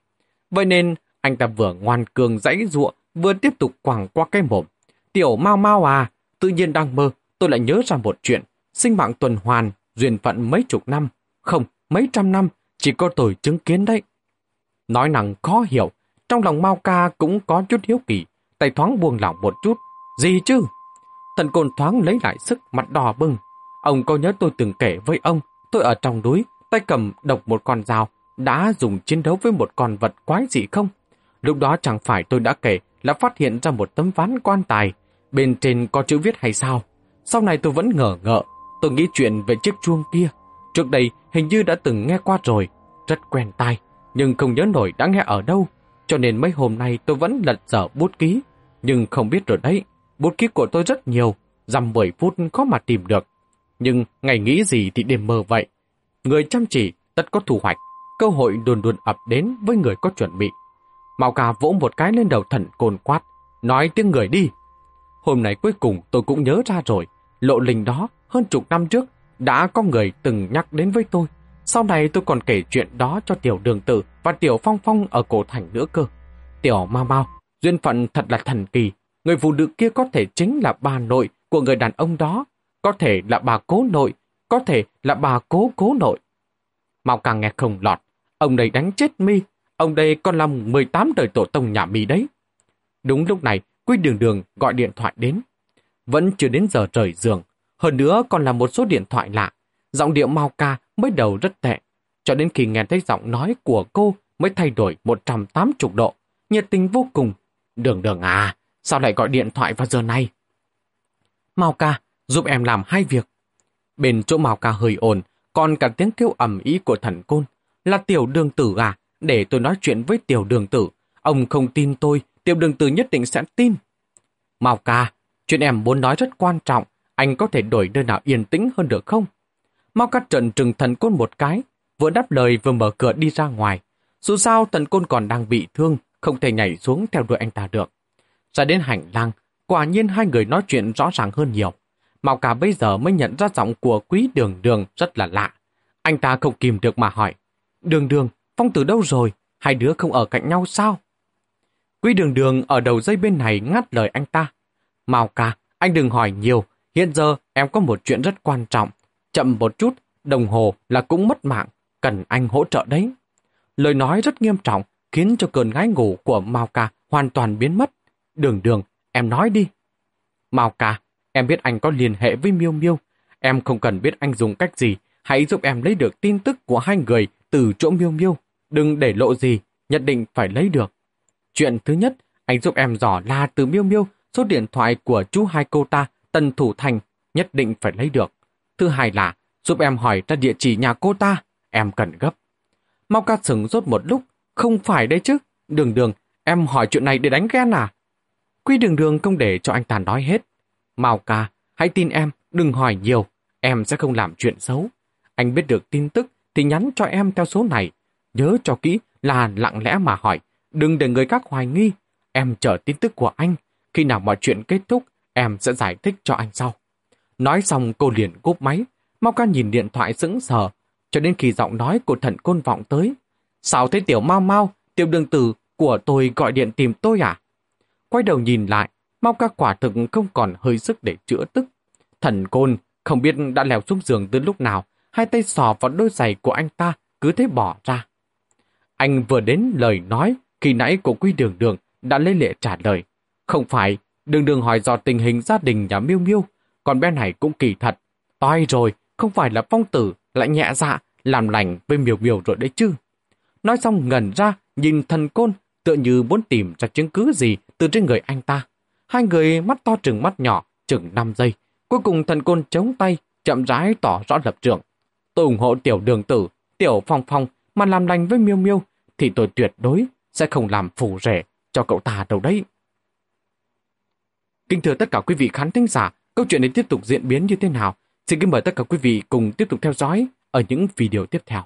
Vậy nên anh ta vừa ngoan cường dãy ruộng, vừa tiếp tục quảng qua cái mồm. Tiểu mau mau à, tự nhiên đang mơ, tôi lại nhớ ra một chuyện. Sinh mạng tuần hoàn, duyên phận mấy chục năm, không, mấy trăm năm, chỉ có tôi chứng kiến đấy. Nói năng khó hiểu, trong lòng Mao Ca cũng có chút hiếu kỳ, tay thoáng buông lỏng một chút. Gì chứ? Thần côn thoáng lấy lại sức, mặt đỏ bừng. Ông có nhớ tôi từng kể với ông, tôi ở trong núi, tay cầm độc một con dao, đã dùng chiến đấu với một con vật quái dị không? Lúc đó chẳng phải tôi đã kể là phát hiện ra một tấm ván quan tài, bên trên có chữ viết hay sao? Sau này tôi vẫn ngờ ngợ, tôi nghĩ chuyện về chiếc chuông kia. Trước đây hình như đã từng nghe qua rồi, rất quen tai, nhưng không nhớ nổi đã nghe ở đâu. Cho nên mấy hôm nay tôi vẫn lật dở bút ký, nhưng không biết rồi đấy, bút ký của tôi rất nhiều, dằm 10 phút khó mà tìm được. Nhưng ngày nghĩ gì thì đêm mơ vậy. Người chăm chỉ, tất có thu hoạch, cơ hội đồn đồn ập đến với người có chuẩn bị. Mạo cà vỗ một cái lên đầu thần côn quát, nói tiếng người đi. Hôm nay cuối cùng tôi cũng nhớ ra rồi, lộ linh đó hơn chục năm trước đã có người từng nhắc đến với tôi. Sau này tôi còn kể chuyện đó cho tiểu đường tử và tiểu phong phong ở cổ thành nữa cơ. Tiểu ma mau, duyên phận thật là thần kỳ. Người phụ nữ kia có thể chính là bà nội của người đàn ông đó, có thể là bà cố nội, có thể là bà cố cố nội. mau càng nghe không lọt, ông đây đánh chết mi Ông đây còn là 18 đời tổ tông nhà mi đấy. Đúng lúc này, Quy Đường Đường gọi điện thoại đến. Vẫn chưa đến giờ rời giường. Hơn nữa còn là một số điện thoại lạ. Giọng điệu mau ca mới đầu rất tệ. Cho đến khi nghe thấy giọng nói của cô mới thay đổi 180 độ. Nhiệt tình vô cùng. Đường đường à, sao lại gọi điện thoại vào giờ này? Mau ca, giúp em làm hai việc. Bên chỗ Mao ca hơi ồn, còn cả tiếng kêu ầm ý của thần côn. Là tiểu đường tử à, để tôi nói chuyện với tiểu đường tử. Ông không tin tôi, tiểu đường tử nhất định sẽ tin. Mao ca, chuyện em muốn nói rất quan trọng, anh có thể đổi nơi nào yên tĩnh hơn được không? Mao cắt trận trừng thần côn một cái, vừa đáp lời vừa mở cửa đi ra ngoài. Dù sao thần côn còn đang bị thương, không thể nhảy xuống theo đuổi anh ta được. Ra đến hành lang, quả nhiên hai người nói chuyện rõ ràng hơn nhiều. Mao cả bây giờ mới nhận ra giọng của quý đường đường rất là lạ. Anh ta không kìm được mà hỏi. Đường đường, Phong tử đâu rồi? Hai đứa không ở cạnh nhau sao? Quý đường đường ở đầu dây bên này ngắt lời anh ta. Mao cả, anh đừng hỏi nhiều. Hiện giờ em có một chuyện rất quan trọng. Chậm một chút, đồng hồ là cũng mất mạng. Cần anh hỗ trợ đấy. Lời nói rất nghiêm trọng, khiến cho cơn ngái ngủ của Mao ca hoàn toàn biến mất. Đường đường, em nói đi. Mao ca, em biết anh có liên hệ với Miêu Miêu. Em không cần biết anh dùng cách gì. Hãy giúp em lấy được tin tức của hai người từ chỗ Miêu Miêu. Đừng để lộ gì, nhất định phải lấy được. Chuyện thứ nhất, anh giúp em dò la từ miêu miêu số điện thoại của chú hai cô ta, Tần Thủ Thành, nhất định phải lấy được. Thứ hai là, giúp em hỏi ra địa chỉ nhà cô ta, em cần gấp. Mau ca sừng rốt một lúc, không phải đấy chứ. Đường đường, em hỏi chuyện này để đánh ghen à? Quy đường đường không để cho anh ta nói hết. mau ca, hãy tin em, đừng hỏi nhiều, em sẽ không làm chuyện xấu. Anh biết được tin tức thì nhắn cho em theo số này, Nhớ cho kỹ là lặng lẽ mà hỏi, đừng để người khác hoài nghi. Em chờ tin tức của anh. Khi nào mọi chuyện kết thúc, em sẽ giải thích cho anh sau. Nói xong cô liền cúp máy, Mau ca nhìn điện thoại sững sờ, cho đến khi giọng nói của thần côn vọng tới. Sao thế tiểu mau mau, tiểu đường tử của tôi gọi điện tìm tôi à? Quay đầu nhìn lại, Mau ca quả thực không còn hơi sức để chữa tức. Thần côn không biết đã leo xuống giường từ lúc nào, hai tay sò vào đôi giày của anh ta, cứ thế bỏ ra. Anh vừa đến lời nói khi nãy của Quy Đường Đường đã lấy lệ trả lời. Không phải, Đường Đường hỏi dò tình hình gia đình nhà Miêu Miêu, còn bé này cũng kỳ thật. Toi rồi, không phải là phong tử lại nhẹ dạ làm lành với miều miều rồi đấy chứ. Nói xong ngẩn ra, nhìn thần côn tựa như muốn tìm ra chứng cứ gì từ trên người anh ta. Hai người mắt to trừng mắt nhỏ, chừng 5 giây. Cuối cùng thần côn chống tay, chậm rãi tỏ rõ lập trường. Tôi ủng hộ tiểu đường tử, tiểu phong phong mà làm lành với miêu miêu thì tôi tuyệt đối sẽ không làm phù rẻ cho cậu ta đâu đấy. Kính thưa tất cả quý vị khán thính giả, câu chuyện này tiếp tục diễn biến như thế nào? Xin kính mời tất cả quý vị cùng tiếp tục theo dõi ở những video tiếp theo.